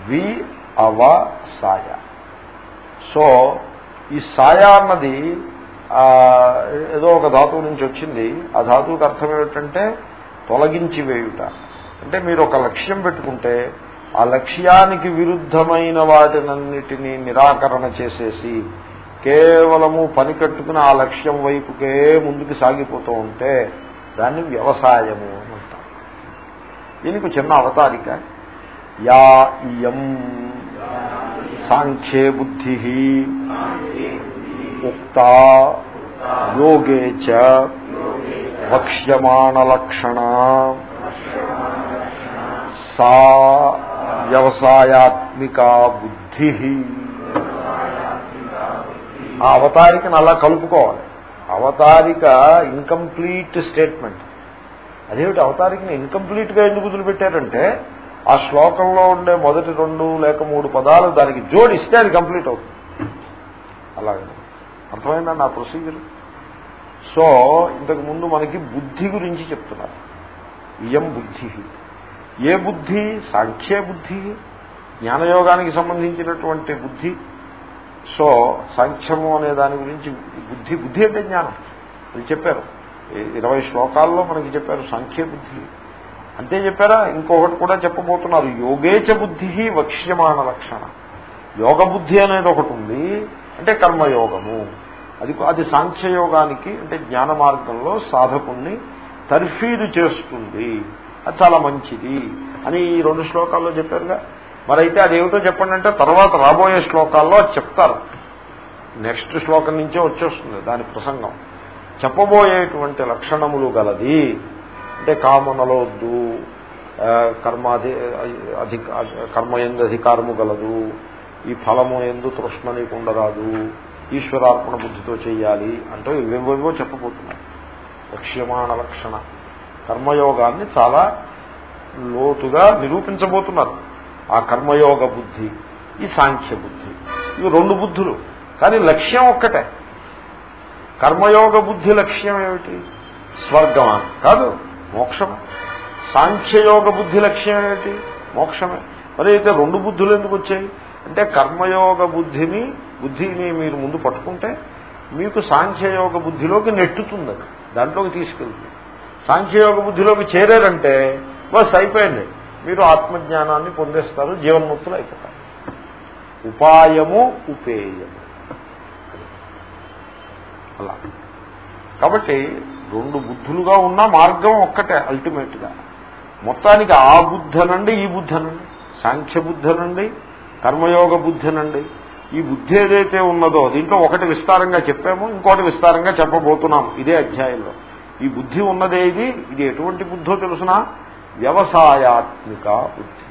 వి అవ సాయ సో ఈ సాయ అన్నది ఏదో ఒక ధాతువు నుంచి వచ్చింది. ఆ ధాతువుకి అర్థం ఏమిటంటే తొలగించి వేయుట. అంటే మీరు ఒక లక్ష్యం పెట్టుకుంటే ఆ లక్ష్యానికి విరుద్ధమైన వాటినన్నిటినీ నిరాకరణ చేసేసి కేవలము పని కట్టుకుని ఆ లక్ష్యం వైపుకే ముందుకు సాగిపోతూ ఉంటే దాన్ని వ్యవసాయము అని అంటారు. దీనికి చిన్న అవతారిక యా ఇయం సాంఖ్యే బుద్ధి ఉక్త యోగే చ వక్ష్యమాణలక్షణ సా వ్యవసాయాత్మికా బుద్ధి ఆ అవతారికను అలా కలుపుకోవాలి. అవతారిక ఇన్కంప్లీట్ స్టేట్మెంట్ అదేమిటి? అవతారికని ఇన్కంప్లీట్గా ఎందుకు వదిలిపెట్టారంటే ఆ శ్లోకంలో ఉండే మొదటి రెండు లేక మూడు పదాలు దానికి జోడిస్తే అది కంప్లీట్ అవుతుంది. అలాగే. అర్థమైందా నా ప్రొసీజర్ సో ఇంతకు ముందు మనకి బుద్ధి గురించి చెప్తున్నారు. ఇయం బుద్ధి. ఏ బుద్ధి? సాంఖ్యే బుద్ధి జ్ఞానయోగానికి సంబంధించినటువంటి బుద్ధి. సో సాంఖ్యము అనే దాని గురించి బుద్ధి బుద్ధి అంటే జ్ఞానం. అది చెప్పారు. ఇరవై శ్లోకాల్లో మనకి చెప్పారు సాంఖ్య బుద్ధి. అంతే చెప్పారా? ఇంకొకటి కూడా చెప్పబోతున్నారు. యోగేచ బుద్ధి వక్ష్యమాన లక్షణ. యోగ బుద్ధి అనేది ఒకటి ఉంది అంటే కర్మయోగము. అది అది సాంఖ్యయోగానికి అంటే జ్ఞాన మార్గంలో సాధకుణ్ణి తర్ఫీదు చేస్తుంది. అది చాలా మంచిది అని ఈ రెండు శ్లోకాల్లో చెప్పారుగా. మరైతే అదేమిటో చెప్పండి అంటే తర్వాత రాబోయే శ్లోకాల్లో చెప్తారు. నెక్స్ట్ శ్లోకం నుంచే వచ్చేస్తుంది దాని ప్రసంగం. చెప్పబోయేటువంటి లక్షణములు గలది. అంటే కామనలొద్దు కర్మాధి అధిక కర్మ ఎందు అధికారము గలదు ఈ ఫలము ఎందు తృష్ణ నీకు ఉండరాదు ఈశ్వరార్పణ బుద్ధితో చేయాలి అంటూ ఇవేవో చెప్పబోతున్నాయి లక్ష్యమాణ లక్షణ. కర్మయోగాన్ని చాలా లోతుగా నిరూపించబోతున్నారు. ఆ కర్మయోగ బుద్ధి ఈ సాంఖ్య బుద్ధి ఇవి రెండు బుద్ధులు. కానీ లక్ష్యం ఒక్కటే. కర్మయోగ బుద్ధి లక్ష్యం ఏమిటి? స్వర్గమా? కాదు మోక్షమే? సాంఖ్యయోగ బుద్ధి లక్ష్యం ఏమిటి? మోక్షమే. మరి అయితే రెండు బుద్ధులు ఎందుకు వచ్చాయి? అంటే కర్మయోగ బుద్ధిని బుద్ధిని మీరు ముందు పట్టుకుంటే మీకు సాంఖ్యయోగ బుద్ధిలోకి నెట్టుతుంది దాంట్లోకి తీసుకెళ్తుంది. సాంఖ్యయోగ బుద్ధిలోకి చేరారంటే బస్ అయిపోయింది. మీరు ఆత్మజ్ఞానాన్ని పొందేస్తారు జీవన్ముక్తులు అయిపోతారు. ఉపాయము ఉపేయము. అలా. కాబట్టి రెండు బుద్ధులుగా ఉన్న మార్గం ఒక్కటే అల్టిమేట్గా. మొత్తానికి ఆ బుద్ధనండి ఈ బుద్ధనండి సాంఖ్య బుద్ధనండి కర్మయోగ బుద్ధనండి ఈ బుద్ధి ఏదైతే ఉన్నదో దీంట్లో ఒకటి విస్తారంగా చెప్పాము ఇంకోటి విస్తారంగా చెప్పబోతున్నాము ఇదే అధ్యాయంలో. ఈ బుద్ధి ఉన్నదేది ఇది ఎటువంటి బుద్ధో తెలుసునా? వ్యవసాయాత్మిక బుద్ధి.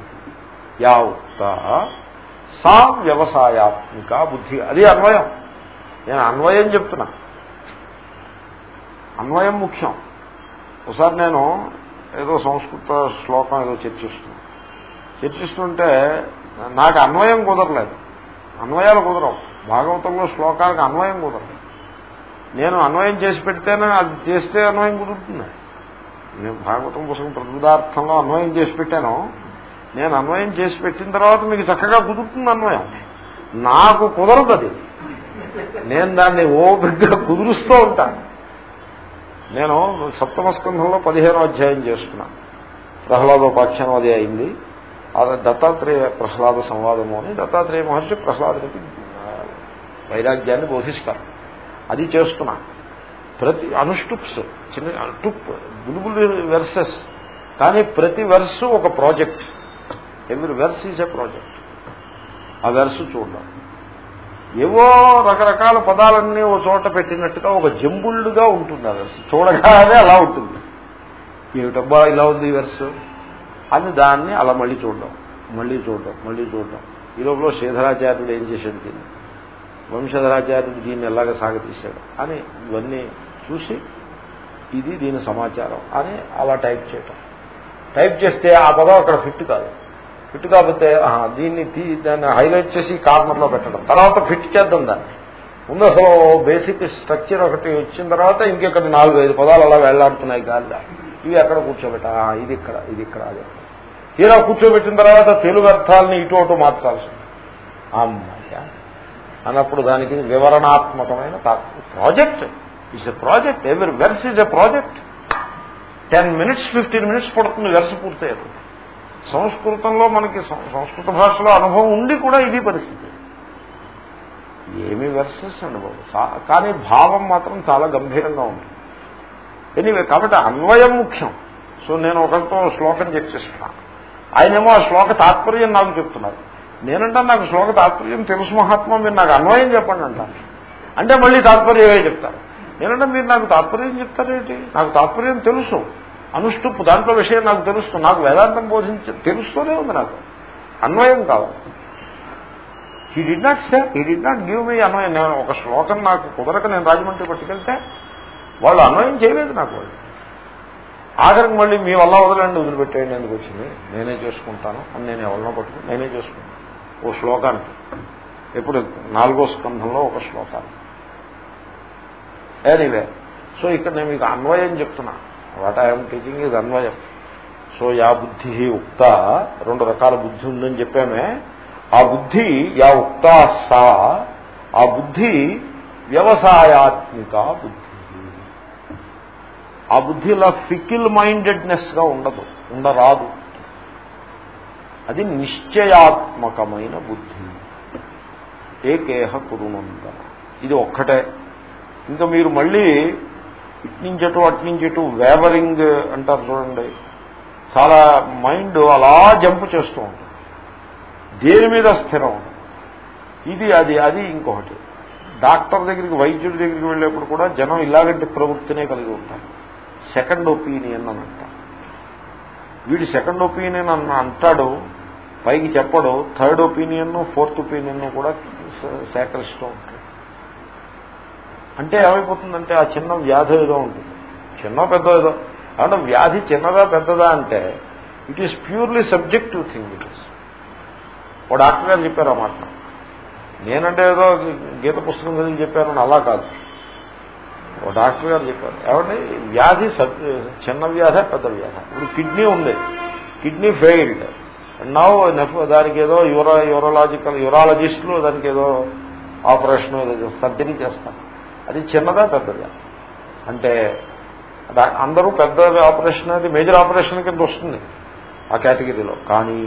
యా ఉక్త. సా వ్యవసాయాత్మిక బుద్ధి. అది అన్వయం. నేను అన్వయం చెప్తున్నా. అన్వయం ముఖ్యం. ఒకసారి నేను ఏదో సంస్కృత శ్లోకం ఏదో చర్చిస్తున్నాను చర్చిస్తుంటే నాకు అన్వయం కుదరలేదు. అన్వయాలు కుదరవు. భాగవతంలో శ్లోకాలకు అన్వయం కుదరదు. నేను అన్వయం చేసి పెడితేనే అది చేస్తే అన్వయం కుదురుతుంది. నేను భాగవతం పుస్తకం ప్రతిదార్థంలో అన్వయం చేసి పెట్టాను. నేను అన్వయం చేసి పెట్టిన తర్వాత మీకు చక్కగా కుదురుతుంది అన్వయం. నాకు కుదరదు అది. నేను దాన్ని ఓపిగ్గా కుదురుస్తూ ఉంటాను. నేను సప్తమ స్కంధంలో పదిహేనో అధ్యాయం చేస్తున్నాను. ప్రహ్లాదోపాఖ్యానం అది అయింది. అది దత్తాత్రేయ ప్రహ్లాద సంవాదము అని దత్తాత్రేయ మహర్షి ప్రహ్లాదునికి వైరాగ్యాన్ని బోధిస్తారు. అది చేస్తున్నా ప్రతి అనుష్టుప్స్ చిన్న టుప్ బులుబులు వెర్సెస్. కానీ ప్రతి వెర్సు ఒక project. Every verse is a project. ఆ వెర్సు చూడడం. ఏవో రకరకాల పదాలన్నీ ఓ చోట పెట్టినట్టుగా ఒక జంబుల్డ్గా ఉంటుంది ఆ వెర్స్. చూడగానే అలా ఉంటుంది. ఏమిటబ్బా ఇలా ఉంది ఈ వెర్స్? అని దాన్ని అలా మళ్ళీ చూడడం. మళ్ళీ చూడడం మళ్ళీ చూడడం. ఈ లోపల శ్రీధరాచార్యుడు ఏం చేశాడు దీన్ని? వంశధరాచార్యుడు దీన్ని ఎలాగ సాగతీశాడు? అని ఇవన్నీ చూసి ఇది దీని సమాచారం అని అలా టైప్ చేయటం. టైప్ చేస్తే ఆ పదం అక్కడ ఫిట్ కాదు. ఫిట్ కాకపోతే దీన్ని తీ- దాన్ని హైలైట్ చేసి కార్నర్లో పెట్టడం. తర్వాత ఫిట్ చేద్దాం దాన్ని. ముందు అసలు బేసిక్ స్ట్రక్చర్ ఒకటి వచ్చిన తర్వాత ఇంకెక్కడ నాలుగు ఐదు పదాలు అలా వెళ్ళాడుతున్నాయి గాలిలో. ఇవి ఎక్కడ కూర్చోబెట్ట ఇది ఇక్కడ ఇది ఇక్కడ అది తీరా కూర్చోబెట్టిన తర్వాత తెలుగు అర్థాలని ఇటు అటు మార్చాల్సి అమ్మయ్య. అన్నప్పుడు దానికి వివరణాత్మకమైన project. It's a project every verse is a project ten minutes fifteen minutes పడుతుంది వెర్స్ పూర్తయ్యారు సంస్కృతంలో మనకి సం- సంస్కృత భాషలో అనుభవం ఉండి కూడా ఇది పరిస్థితి. ఏమి వెర్సెస్ అనుభవం? బాబు కానీ భావం మాత్రం చాలా గంభీరంగా ఉంటుంది. ఎనీవే కాబట్టి అన్వయం ముఖ్యం. సో నేను ఒకరితో శ్లోకం చర్చిస్తున్నా ఆయనేమో ఆ శ్లోక తాత్పర్యం నాకు చెప్తున్నారు. నేనంటే నాకు శ్లోక తాత్పర్యం తెలుసు మహాత్మా మీరు నాకు అన్వయం చెప్పండి అంటాను. అంటే మళ్ళీ తాత్పర్యమే చెప్తారు. నేనంటే మీరు నాకు తాత్పర్యం చెప్తారేంటి? నాకు తాత్పర్యం తెలుసు. అనుష్టుప్పు దాంట్లో విషయం నాకు తెలుసు. నాకు వేదాంతం బోధించి తెలుస్తూనే ఉంది నాకు. అన్వయం కావాలి he did not say he did not give me anvayam. నేను ఒక శ్లోకం నాకు కుదరక నేను రాజమండ్రి పట్టుకెళ్తే వాళ్ళు అన్వయం చేయలేదు నాకు వాళ్ళు. ఆఖరికి మళ్ళీ మీ వల్ల వదలండి వదిలిపెట్టేయండి ఎందుకు వచ్చింది? నేనే చేసుకుంటాను అని నేను ఎవరినో పట్టుకుని నేనే చేసుకుంటాను. ఓ శ్లోకానికి. ఎప్పుడు? నాలుగో స్కంధంలో ఒక శ్లోకాన్ని ఎనీవే సో ఇక్కడ నేను మీకు అన్వయం చెప్తున్నా. వాట్ ఐఎమ్ టీచింగ్ ఇది అన్వయం. సో యా బుద్ధి ఉక్త రెండు రకాల బుద్ధి ఉందని చెప్పామే. ఆ బుద్ధి యా ఉక్త సా ఆ బుద్ధి వ్యవసాయాత్మిక బుద్ధి. ఆ బుద్ధి ఇలా ఫికిల్ మైండెడ్నెస్గా ఉండదు ఉండరాదు. అది నిశ్చయాత్మకమైన బుద్ధి. ఏకేహ కురునందన ఇది ఒక్కటే. ఇంకా మీరు మళ్ళీ ఇట్నుంచటు అట్నుంచటు వేవరింగ్ అంటారు చూడండి. చాలా మైండ్ అలా జంప్ చేస్తూ ఉంటుంది. దేని మీద స్థిరం? ఇది అది అది ఇంకొకటి. డాక్టర్ దగ్గరికి వైద్యుడి దగ్గరికి వెళ్ళేప్పుడు కూడా జనం ఇలాగంటి ప్రవృత్తినే కలిగి ఉంటారు. సెకండ్ ఒపీనియన్ అని అంటారు. వీడు సెకండ్ ఒపీనియన్ అన్న అంటాడు పైకి చెప్పడు థర్డ్ ఒపీనియన్ ఫోర్త్ ఒపీనియన్ కూడా సేకరిస్తూ ఉంటాడు. అంటే ఏమైపోతుందంటే ఆ చిన్న వ్యాధి ఏదో ఉంటుంది. చిన్న పెద్ద ఏదో. కాబట్టి వ్యాధి చిన్నదా పెద్దదా అంటే it is purely subjective thing it is oh doctor గారు చెప్పారు మాట. నేనంటే ఏదో గీత పుస్తకం గురించి చెప్పానని అలా కాదు. ఓ డాక్టర్ గారు చెప్పారు. ఏమంటే వ్యాధి సబ్ చిన్న వ్యాధ పెద్ద వ్యాధ. ఇప్పుడు కిడ్నీ ఉంది. Kidney failed. నవ్ దానికి ఏదో యూరో యూరోలాజికల్ యూరాలజిస్టులు దానికి ఏదో ఆపరేషన్ ఏదో సర్జరీ చేస్తారు. అది చిన్నదా పెద్దదా? అంటే అందరూ పెద్ద ఆపరేషన్ అది మేజర్ ఆపరేషన్ కింద వస్తుంది ఆ కేటగిరీలో కానీ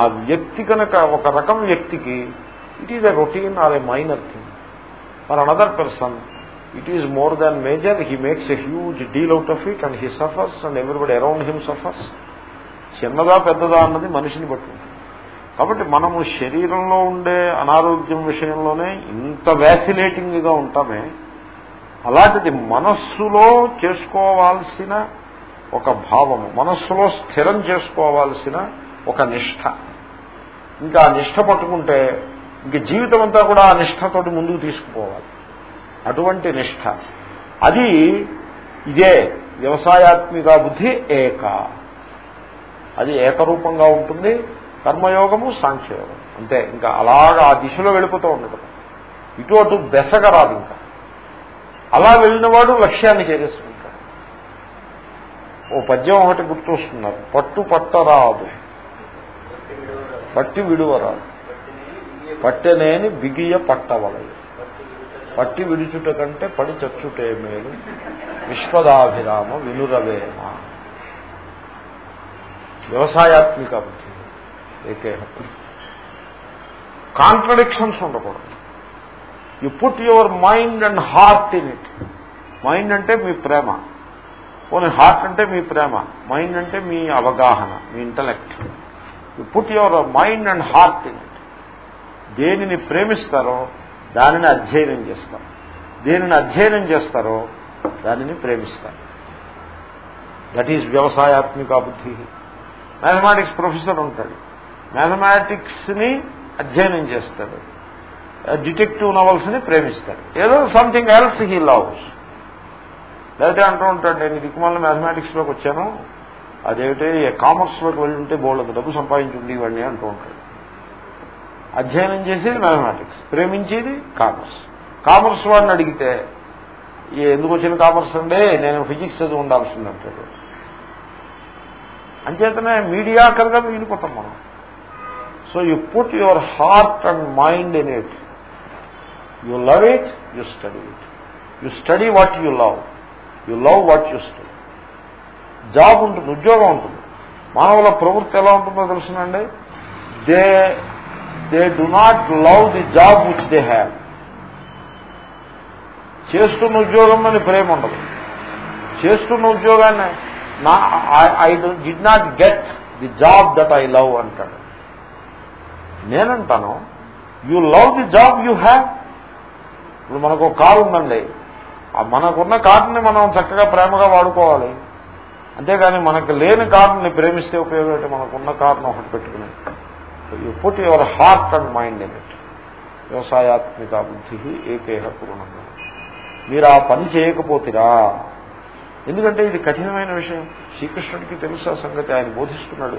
ఆ వ్యక్తి కనుక ఒక రకం వ్యక్తికి it is a routine or a minor thing for another person it is more than major he makes a huge deal out of it and he suffers and everybody around him suffers చిన్నదా పెద్దదా అన్నది మనిషిని బట్టి. కాబట్టి మనము శరీరంలో ఉండే అనారోగ్యం విషయంలోనే ఇంత వ్యాసినేటింగ్గా ఉంటామే. అలాంటిది మనస్సులో చేసుకోవాల్సిన ఒక భావము మనస్సులో స్థిరం చేసుకోవాల్సిన ఒక నిష్ఠ ఇంకా నిష్ఠ పట్టుకుంటే ఇంక జీవితం అంతా కూడా ఆ నిష్ఠతోటి ముందుకు తీసుకుపోవాలి. అటువంటి నిష్ఠ అది ఇదే వ్యవసాయాత్మిక బుద్ధి ఏక. అది ఏకరూపంగా ఉంటుంది కర్మయోగము సాంఖ్యయోగం అంతే ఇంకా అలాగా ఆ దిశలో వెళ్ళిపోతూ ఉండడం ఇటు అటు బెసగరాదు ఇంకా. అలా వెళ్ళిన వాడు లక్ష్యాన్ని చేరేసుకుంటాడు. ఓ పద్యం ఒకటి గుర్తొస్తున్నారు. పట్టు పట్టరాదు. పట్టి విడువరాదు. పట్టనేని బిగియ పట్టవలదు. పట్టి విడుచుట కంటే పడి చచ్చుటే మేలు. విశ్వదాభిరామ వినురవేమ. వ్యవసాయాత్మిక బుద్ధి. ఏకే కాంట్రడిక్షన్స్ ఉండకూడదు. You put your mind and heart in it mind అంటే మీ ప్రేమ. పోనీ హార్ట్ అంటే మీ ప్రేమ. మైండ్ అంటే మీ అవగాహన మీ intellect you put your mind and heart in it దేనిని ప్రేమిస్తారో దానిని అధ్యయనం చేస్తారు. దేనిని అధ్యయనం చేస్తారో దానిని ప్రేమిస్తారు. దట్ ఈజ్ వ్యవసాయాత్మిక బుద్ధి. మ్యాథమెటిక్స్ ప్రొఫెసర్ ఉంటాడు. మ్యాథమెటిక్స్ని అధ్యయనం చేస్తాడు. డిటెక్టివ్ నవల్స్ని ప్రేమిస్తాడు. ఏదో సంథింగ్ ఎల్స్ హీ లవ్స్ లేకపోతే అంటూ ఉంటాడు నేను దిక్కుమాల మ్యాథమెటిక్స్లోకి వచ్చాను. అదేమిటి? వెళ్ళి ఉంటే బోల్డ్ డబ్బు సంపాదించి ఉండేవాడిని అంటూ ఉంటాడు. అధ్యయనం చేసేది మ్యాథమెటిక్స్ ప్రేమించేది కామర్స్. కామర్స్ వాడిని అడిగితే ఎందుకు వచ్చిన కామర్స్ అండి నేను ఫిజిక్స్ చదివి ఉండాల్సింది అంటాడు. అంచేతనే మీడియాకర్గా మిగిలిపోతాం మనం. So you put your heart and mind in it you love it you study it you study what you love you love what you study job ఉంటుంది ఉద్యోగం ఉంటుంది. మానవుల ప్రవృత్తి ఎలా ఉంటుందో తెలుసునండి? They they do not love the job which they have చేస్తున్న ఉద్యోగం అని ప్రేమ ఉండదు. చేస్తున్న ఉద్యోగాన్ని నా I did not get the job that I love అంటాడు. నేనంటాను you love the job you have ఇప్పుడు మనకు ఒక కారు ఉందండి. మనకున్న కారుని మనం చక్కగా ప్రేమగా వాడుకోవాలి. అంతేగాని మనకు లేని కారుని ప్రేమిస్తే ఉపయోగం ఏంటి? మనకున్న కారును ఒకటి పెట్టుకుని. You put your heart and mind in it వ్యవసాయాత్మిక బుద్ధి ఏకేహ పూర్ణంగా మీరు ఆ పని చేయకపోతేరా. ఎందుకంటే ఇది కఠినమైన విషయం. శ్రీకృష్ణుడికి తెలుసు ఆ సంగతి. ఆయన బోధిస్తున్నాడు.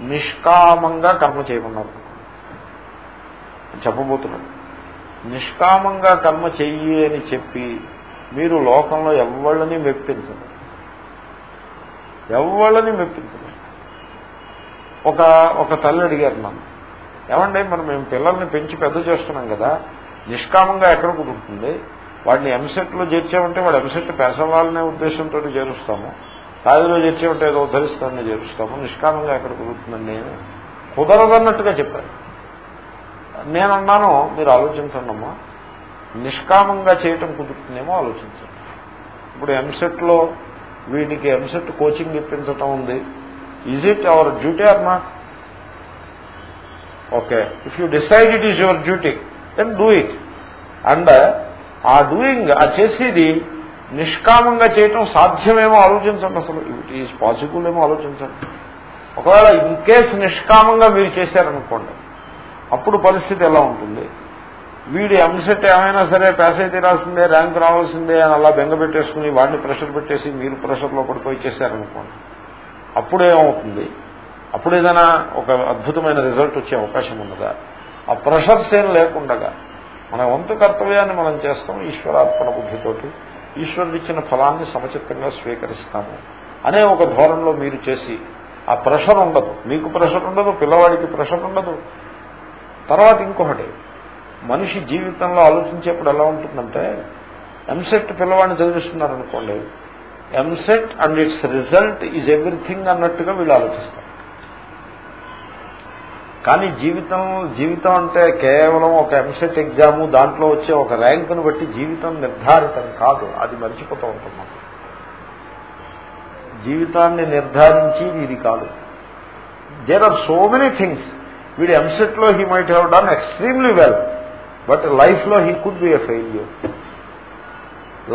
నిష్కామంగా కర్మ చేయమన్నారు. చెప్పబోతున్నాడు. నిష్కామంగా కర్మ చెయ్యి అని చెప్పి మీరు లోకంలో ఎవళ్ళని మెప్పించరు. ఎవళ్ళని మెప్పించరు. ఒక ఒక తల్లి అడిగారు నన్ను ఏమంటే మనం మేము పిల్లల్ని పెంచి పెద్ద చేస్తున్నాం కదా నిష్కామంగా ఎక్కడ కుదురుతుంది? వాడిని ఎంసెట్లో చేర్చామంటే వాడు ఎంసెట్ పెసవాలనే ఉద్దేశంతో చేరుస్తాము కాదులో చేర్చామంటే ఏదో ఉద్ధరిస్తానని చేరుస్తాము నిష్కామంగా ఎక్కడ కుదురుతుందండి? నేను కుదరదన్నట్టుగా చెప్పాను నేనన్నాను మీరు ఆలోచించండి అమ్మా నిష్కామంగా చేయటం కుదురుతుందేమో ఆలోచించండి. ఇప్పుడు ఎంసెట్లో వీడికి ఎంసెట్ కోచింగ్ ఇప్పించటం ఉంది. Is it our duty or not okay if you decide it is your duty then do it and ah doing ah చేసేది నిష్కామంగా చేయటం సాధ్యమేమో ఆలోచించండి అసలు. ఇట్ ఈజ్ పాసిబుల్ ఏమో ఆలోచించండి. ఒకవేళ ఇన్ కేస్ నిష్కామంగా మీరు చేశారనుకోండి అప్పుడు పరిస్థితి ఎలా ఉంటుంది? వీడి ఎంసెట్ ఏమైనా సరే ప్యాస్ అయితే రాసిందే ర్యాంక్ రావాల్సిందే అని అలా బెంగ పెట్టేసుకుని వాడిని ప్రెషర్ పెట్టేసి మీరు ప్రెషర్లో పడిపోయి చేశారనుకోండి. అప్పుడేమవుతుంది అప్పుడు ఏదైనా ఒక అద్భుతమైన రిజల్ట్ వచ్చే అవకాశం ఉన్నదా? ఆ ప్రెషర్స్ ఏం లేకుండగా మన వంతు కర్తవ్యాన్ని మనం చేస్తాం ఈశ్వరార్పణ బుద్ధితోటి. ఈశ్వరుడు ఇచ్చిన ఫలాన్ని సమచిత్తంగా స్వీకరిస్తాము అనే ఒక ధోరణిలో మీరు చేసి ఆ ప్రెషర్ ఉండదు. మీకు ప్రెషర్ ఉండదు పిల్లవాడికి ప్రెషర్ ఉండదు. తర్వాత ఇంకొకటి మనిషి జీవితంలో ఆలోచించేప్పుడు ఎలా ఉంటుందంటే ఎంసెట్ పిల్లవాడిని చదివిస్తున్నారనుకోండి EAMCET and its result is everything అన్నట్టుగా వీళ్ళు ఆలోచిస్తారు. కానీ జీవితం జీవితం అంటే కేవలం ఒక ఎంసెట్ ఎగ్జాము దాంట్లో వచ్చే ఒక ర్యాంకును బట్టి జీవితం నిర్ధారితం కాదు అది మర్చిపోతూ ఉంటున్నాం జీవితాన్ని నిర్ధారించి ఇది కాదు. There are so many things వీడు ఎంసెట్లో he might have done extremely well but లైఫ్లో he could be a failure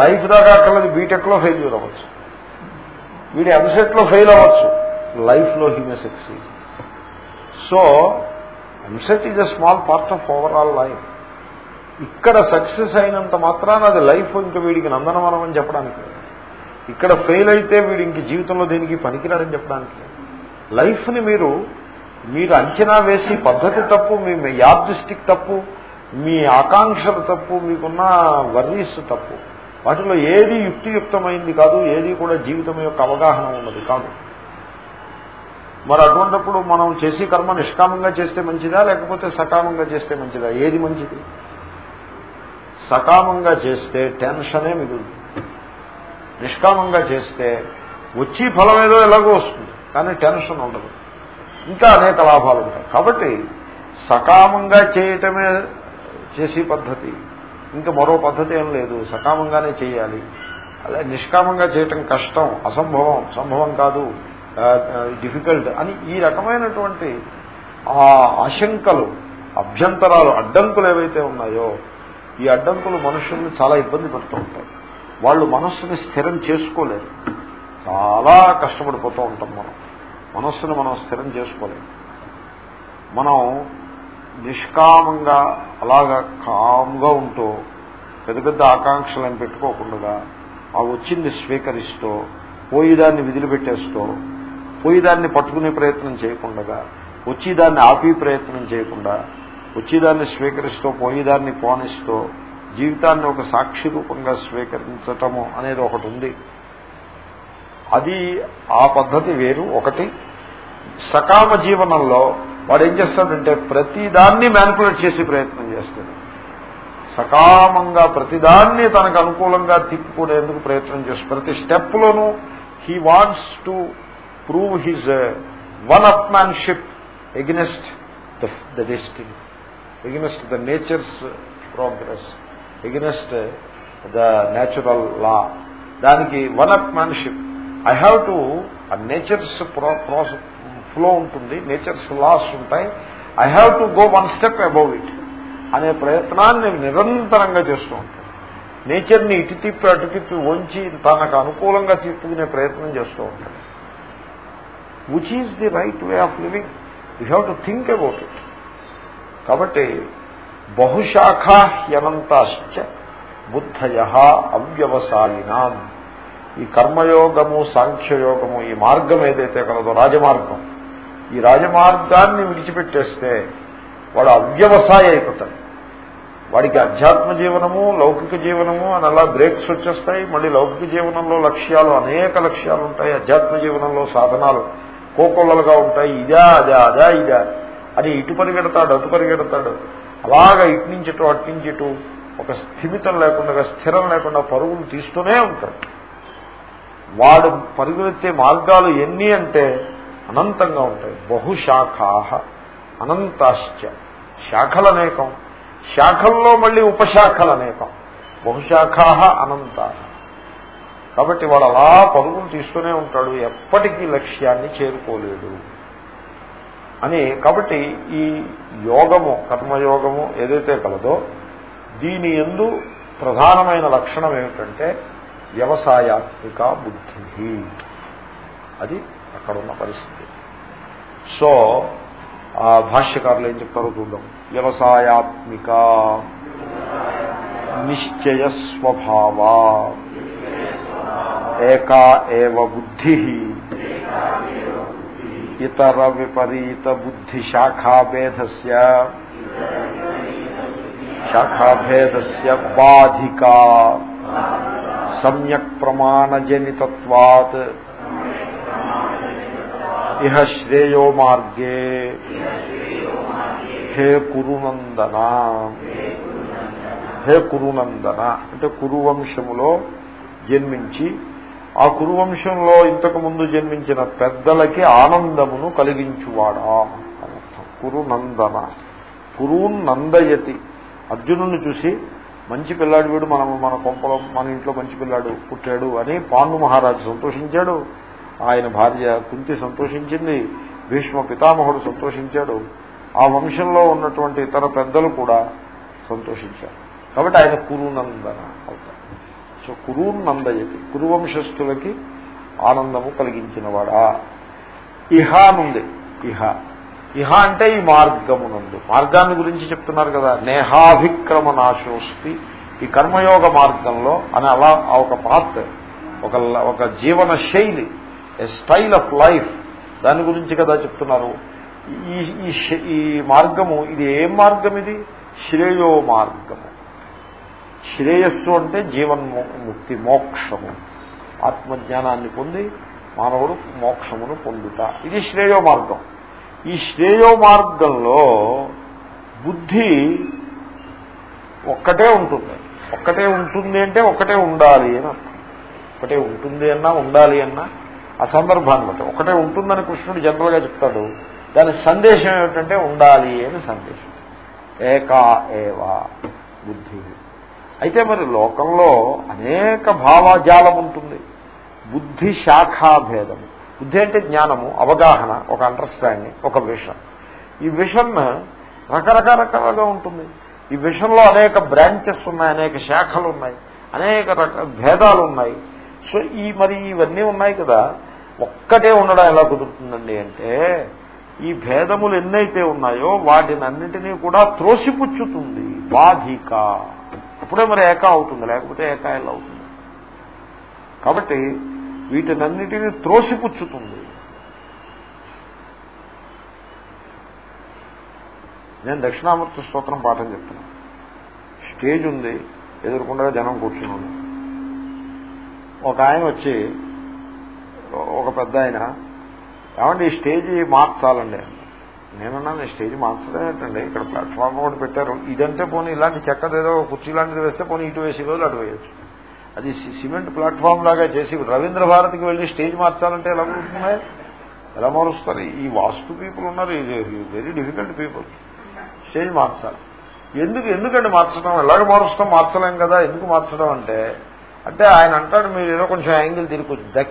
life దాకా అక్కర్లేదు బీటెక్లో ఫెయిల్యూర్ అవ్వచ్చు. వీడు ఎంసెట్లో ఫెయిల్ అవ్వచ్చు. లైఫ్లో he may succeed so EAMCET is a small part of overall life ఇక్కడ సక్సెస్ అయినంత మాత్రాన అది లైఫ్ ఇంకా వీడికి నందనవనం అని చెప్పడానికి ఇక్కడ ఫెయిల్ అయితే వీడి ఇంక జీవితంలో దీనికి పనికిరాడని చెప్పడానికి లైఫ్ని మీరు మీరు అంచనా వేసి పద్ధతి తప్పు మీ యాదృష్టిక్ తప్పు మీ ఆకాంక్షలు తప్పు మీకున్న వర్రీస్ తప్పు. వాటిలో ఏది యుక్తియుక్తమైంది కాదు ఏది కూడా జీవితం యొక్క అవగాహన ఉన్నది కాదు. మరి అటువంటిప్పుడు మనం చేసే కర్మ నిష్కామంగా చేస్తే మంచిదా లేకపోతే సకామంగా చేస్తే మంచిదా? ఏది మంచిది? సకామంగా చేస్తే టెన్షనే మిగులుతుంది. నిష్కామంగా చేస్తే వచ్చి ఫలం ఏదో ఎలాగో వస్తుంది. కానీ టెన్షన్ ఉండదు. ఇంకా అనేక లాభాలు ఉంటాయి. కాబట్టి సకామంగా చేయటమే చేసే పద్ధతి. ఇంకా మరో పద్ధతి ఏం లేదు. సకామంగానే చేయాలి. అలా నిష్కామంగా చేయటం కష్టం అసంభవం. సంభవం కాదు. డిఫికల్ట్ అని ఈ రకమైనటువంటి ఆ ఆశంకలు అభ్యంతరాలు అడ్డంకులు ఏవైతే ఉన్నాయో ఈ అడ్డంకులు మనుషుల్ని చాలా ఇబ్బంది పెడుతూ ఉంటాయి. వాళ్ళు మనస్సుని స్థిరం చేసుకోలేరు. చాలా కష్టపడిపోతూ ఉంటాం మనం. మనస్సును మనం స్థిరం చేసుకోలేము మనం నిష్కామంగా అలాగా కామ్గా ఉంటూ పెద్ద పెద్ద ఆకాంక్షలను పెట్టుకోకుండా ఆ వచ్చింది స్వీకరిస్తూ పోయిదాన్ని విదిలిపెట్టేస్తూ పోయిదాన్ని పట్టుకునే ప్రయత్నం చేయకుండా వచ్చేదాన్ని ఆపి ప్రయత్నం చేయకుండా వచ్చేదాన్ని స్వీకరిస్తూ పోయేదాన్ని పోనిస్తూ జీవితాన్ని ఒక సాక్షి రూపంగా స్వీకరించటము అనేది ఒకటి ఉంది. అది ఆ పద్ధతి వేరు ఒకటి. సకామ జీవనంలో వాడు ఏం చేస్తాడంటే ప్రతిదాన్ని మ్యానిపులేట్ చేసే ప్రయత్నం చేస్తాడు. సకామంగా ప్రతిదాన్ని తనకు అనుకూలంగా తిప్పుకునేందుకు ప్రయత్నం చేస్తాడు. ప్రతి స్టెప్లోనూ he wants to prove his one upmanship against the destiny against the nature's progress against the natural law దానికి one upmanship I have to nature's flow ఉంటుంది నేచర్స్ లాస్ ఉంటాయి. I have to go one step above it అనే ప్రయత్నాన్ని నిరంతరంగా చేస్తూ ఉంటాడు నేచర్ని ఇటు తిప్పి అటు తిప్పి వంచి తనకు అనుకూలంగా తిప్పుకునే ప్రయత్నం చేస్తూ ఉంటాడు which is the right way of living you have to think about it కాబట్టి బహుశాఖాహ్యనంతాశ్చ బుద్ధయ అవ్యవసాయినాం. ఈ కర్మయోగము సాంఖ్యయోగము ఈ మార్గం ఏదైతే కలదో రాజమార్గం. ఈ రాజమార్గాన్ని విడిచిపెట్టేస్తే వాడు అవ్యవసాయ అయిపోతాడు. వాడికి అధ్యాత్మ జీవనము లౌకిక జీవనము అని అలా బ్రేక్స్ వచ్చేస్తాయి. మళ్ళీ లౌకిక జీవనంలో లక్ష్యాలు అనేక లక్ష్యాలు ఉంటాయి. అధ్యాత్మ జీవనంలో సాధనాలు కోకొల్లలుగా ఉంటాయి. ఇదా అదా అదా ఇదా అని ఇటు పరిగెడతాడు అటు పరిగెడతాడు. అలాగా ఇటు నుంచి ఇటు అటు నుంచి ఇటు ఒక స్థిమితం లేకుండా స్థిరం లేకుండా పరుగులు తీస్తూనే ఉంటాడు. వాడు పరిగెత్తే మార్గాలు ఎన్ని అంటే అనంతంగా ఉంటాయి. బహుశాఖా అనంతాశ్చ. శాఖలనేకం. శాఖల్లో మళ్ళీ ఉపశాఖలు అనేకం అనంత కాబట్టి వాడు అలా పరుగులు తీస్తూనే ఉంటాడు. ఎప్పటికీ లక్ష్యాన్ని చేరుకోలేడు. అని కాబట్టి ఈ యోగము కర్మయోగము ఏదైతే కలదో దీని ఎందు ప్రధానమైన లక్షణం ఏమిటంటే వ్యవసాయాత్మిక బుద్ధి. అది అక్కడ ఉన్న పరిస్థితి. సో ఆ భాష్యకారులు ఏం చెప్తారో చూద్దాం. వ్యవసాయాత్మిక నిశ్చయ స్వభావ. ఏకా ఏవ బుద్ధి. ఇతర విపరీత బుద్ధి శాఖాభేదస్ శాఖాభేదస్ బాధికా. సమ్యక్ ప్రమాణజనితత్వాత్. ఇహ శ్రేయో మార్గే. హే కురునందన. హే కురునందన. అంటే కురువంశములో జన్మించి ఆ కురువంశంలో ఇంతకు ముందు జన్మించిన పెద్దలకి ఆనందమును కలిగించువాడా అనర్థం కురునందన. కురున్ నందయతి. అర్జునుని చూసి మంచి పిల్లాడు వీడు మనం మన కొంపలో మన ఇంట్లో మంచి పిల్లాడు పుట్టాడు అని పాండు మహారాజు సంతోషించాడు. ఆయన భార్య కుంతి సంతోషించింది భీష్మ పితామహుడు సంతోషించాడు. ఆ వంశంలో ఉన్నటువంటి ఇతర పెద్దలు కూడా సంతోషించారు. కాబట్టి ఆయన కురునందన అవుతారు. సో కురునందయతి కురువంశస్థులకి ఆనందము కలిగించినవాడా? ఇహ నుండి ఇహ. ఇహ అంటే ఈ మార్గమునందు. మార్గాన్ని గురించి చెప్తున్నారు కదా. నేహాభిక్రమ నాశోస్తి ఈ కర్మయోగ మార్గంలో అని అలా ఒక పాత్ ఒక ఒక జీవన శైలి ఏ స్టైల్ ఆఫ్ లైఫ్ దాని గురించి కదా చెప్తున్నారు. ఈ ఈ మార్గము ఇది ఏం మార్గం ఇది శ్రేయో మార్గము. శ్రేయస్సు అంటే జీవన్ముక్తి మోక్షము. ఆత్మజ్ఞానాన్ని పొంది మానవుడు మోక్షమును పొందుట. ఇది శ్రేయో మార్గం. ఈ శ్రేయో మార్గంలో బుద్ధి ఒక్కటే ఉంటుంది. ఒక్కటే ఉంటుంది అంటే ఒక్కటే ఉండాలి అని ఒకటే ఉంటుంది అన్నా ఉండాలి అన్నా ఆ సందర్భాన్ని బట్టి. ఒకటే ఉంటుందని కృష్ణుడు జనరల్గా చెప్తాడు. దాని సందేశం ఏమిటంటే ఉండాలి అని సందేశం. ఏకా ఏవా బుద్ధి. అయితే మరి లోకంలో అనేక భావజాలం ఉంటుంది. బుద్ధి శాఖాభేదము బుద్ధి అంటే జ్ఞానము అవగాహన ఒక అండర్స్టాండింగ్ ఒక విషన్ ఈ విషన్ రకరకరకాలుగా ఉంటుంది. ఈ విషయంలో అనేక బ్రాంచెస్ ఉన్నాయి అనేక శాఖలు ఉన్నాయి అనేక రక భేదాలు ఉన్నాయి. సో ఈ మరి ఇవన్నీ ఉన్నాయి కదా ఒక్కటే ఉండడం ఎలా కుదురుతుందండి అంటే ఈ భేదములు ఎన్నైతే ఉన్నాయో వాటినన్నింటినీ కూడా త్రోసిపుచ్చుతుంది. బాధిక. అప్పుడే మరి ఏకా అవుతుంది లేకపోతే ఏకా ఎలా అవుతుంది. కాబట్టి వీటినన్నిటినీ త్రోసిపుచ్చుతుంది. నేను దక్షిణామూర్తి స్తోత్రం పాఠం చెప్తున్నా. స్టేజ్ ఉంది ఎదుర్కొండగా జనం కూర్చున్నాను ఒక ఆయన వచ్చి ఒక పెద్ద ఆయన ఏమంటే ఈ స్టేజ్ మార్చాలండి. నేనున్నాను స్టేజ్ మార్చడం ఇక్కడ ప్లాట్ఫామ్ ఒకటి పెట్టారు. ఇదంటే పోనీ ఇలాంటి చెక్కదేదో కుర్చీ లాంటిది వేస్తే పోనీ ఇటు వేసి రోజు అటు వేయచ్చు. అది సిమెంట్ ప్లాట్ఫామ్ లాగా చేసి రవీంద్ర భారతికి వెళ్ళి స్టేజ్ మార్చాలంటే ఎలా కుదురుతున్నాయి ఎలా మారుస్తారు? ఈ వాస్తు పీపుల్ ఉన్నారు వెరీ డిఫికల్ట్ పీపుల్ స్టేజ్ మార్చాలి. ఎందుకు ఎందుకంటే మార్చడం ఎలాగ మారుస్తాం? మార్చలేం కదా. ఎందుకు మార్చడం అంటే అంటే ఆయన అంటాడు మీరు ఏదో కొంచెం యాంగిల్ తిరిగి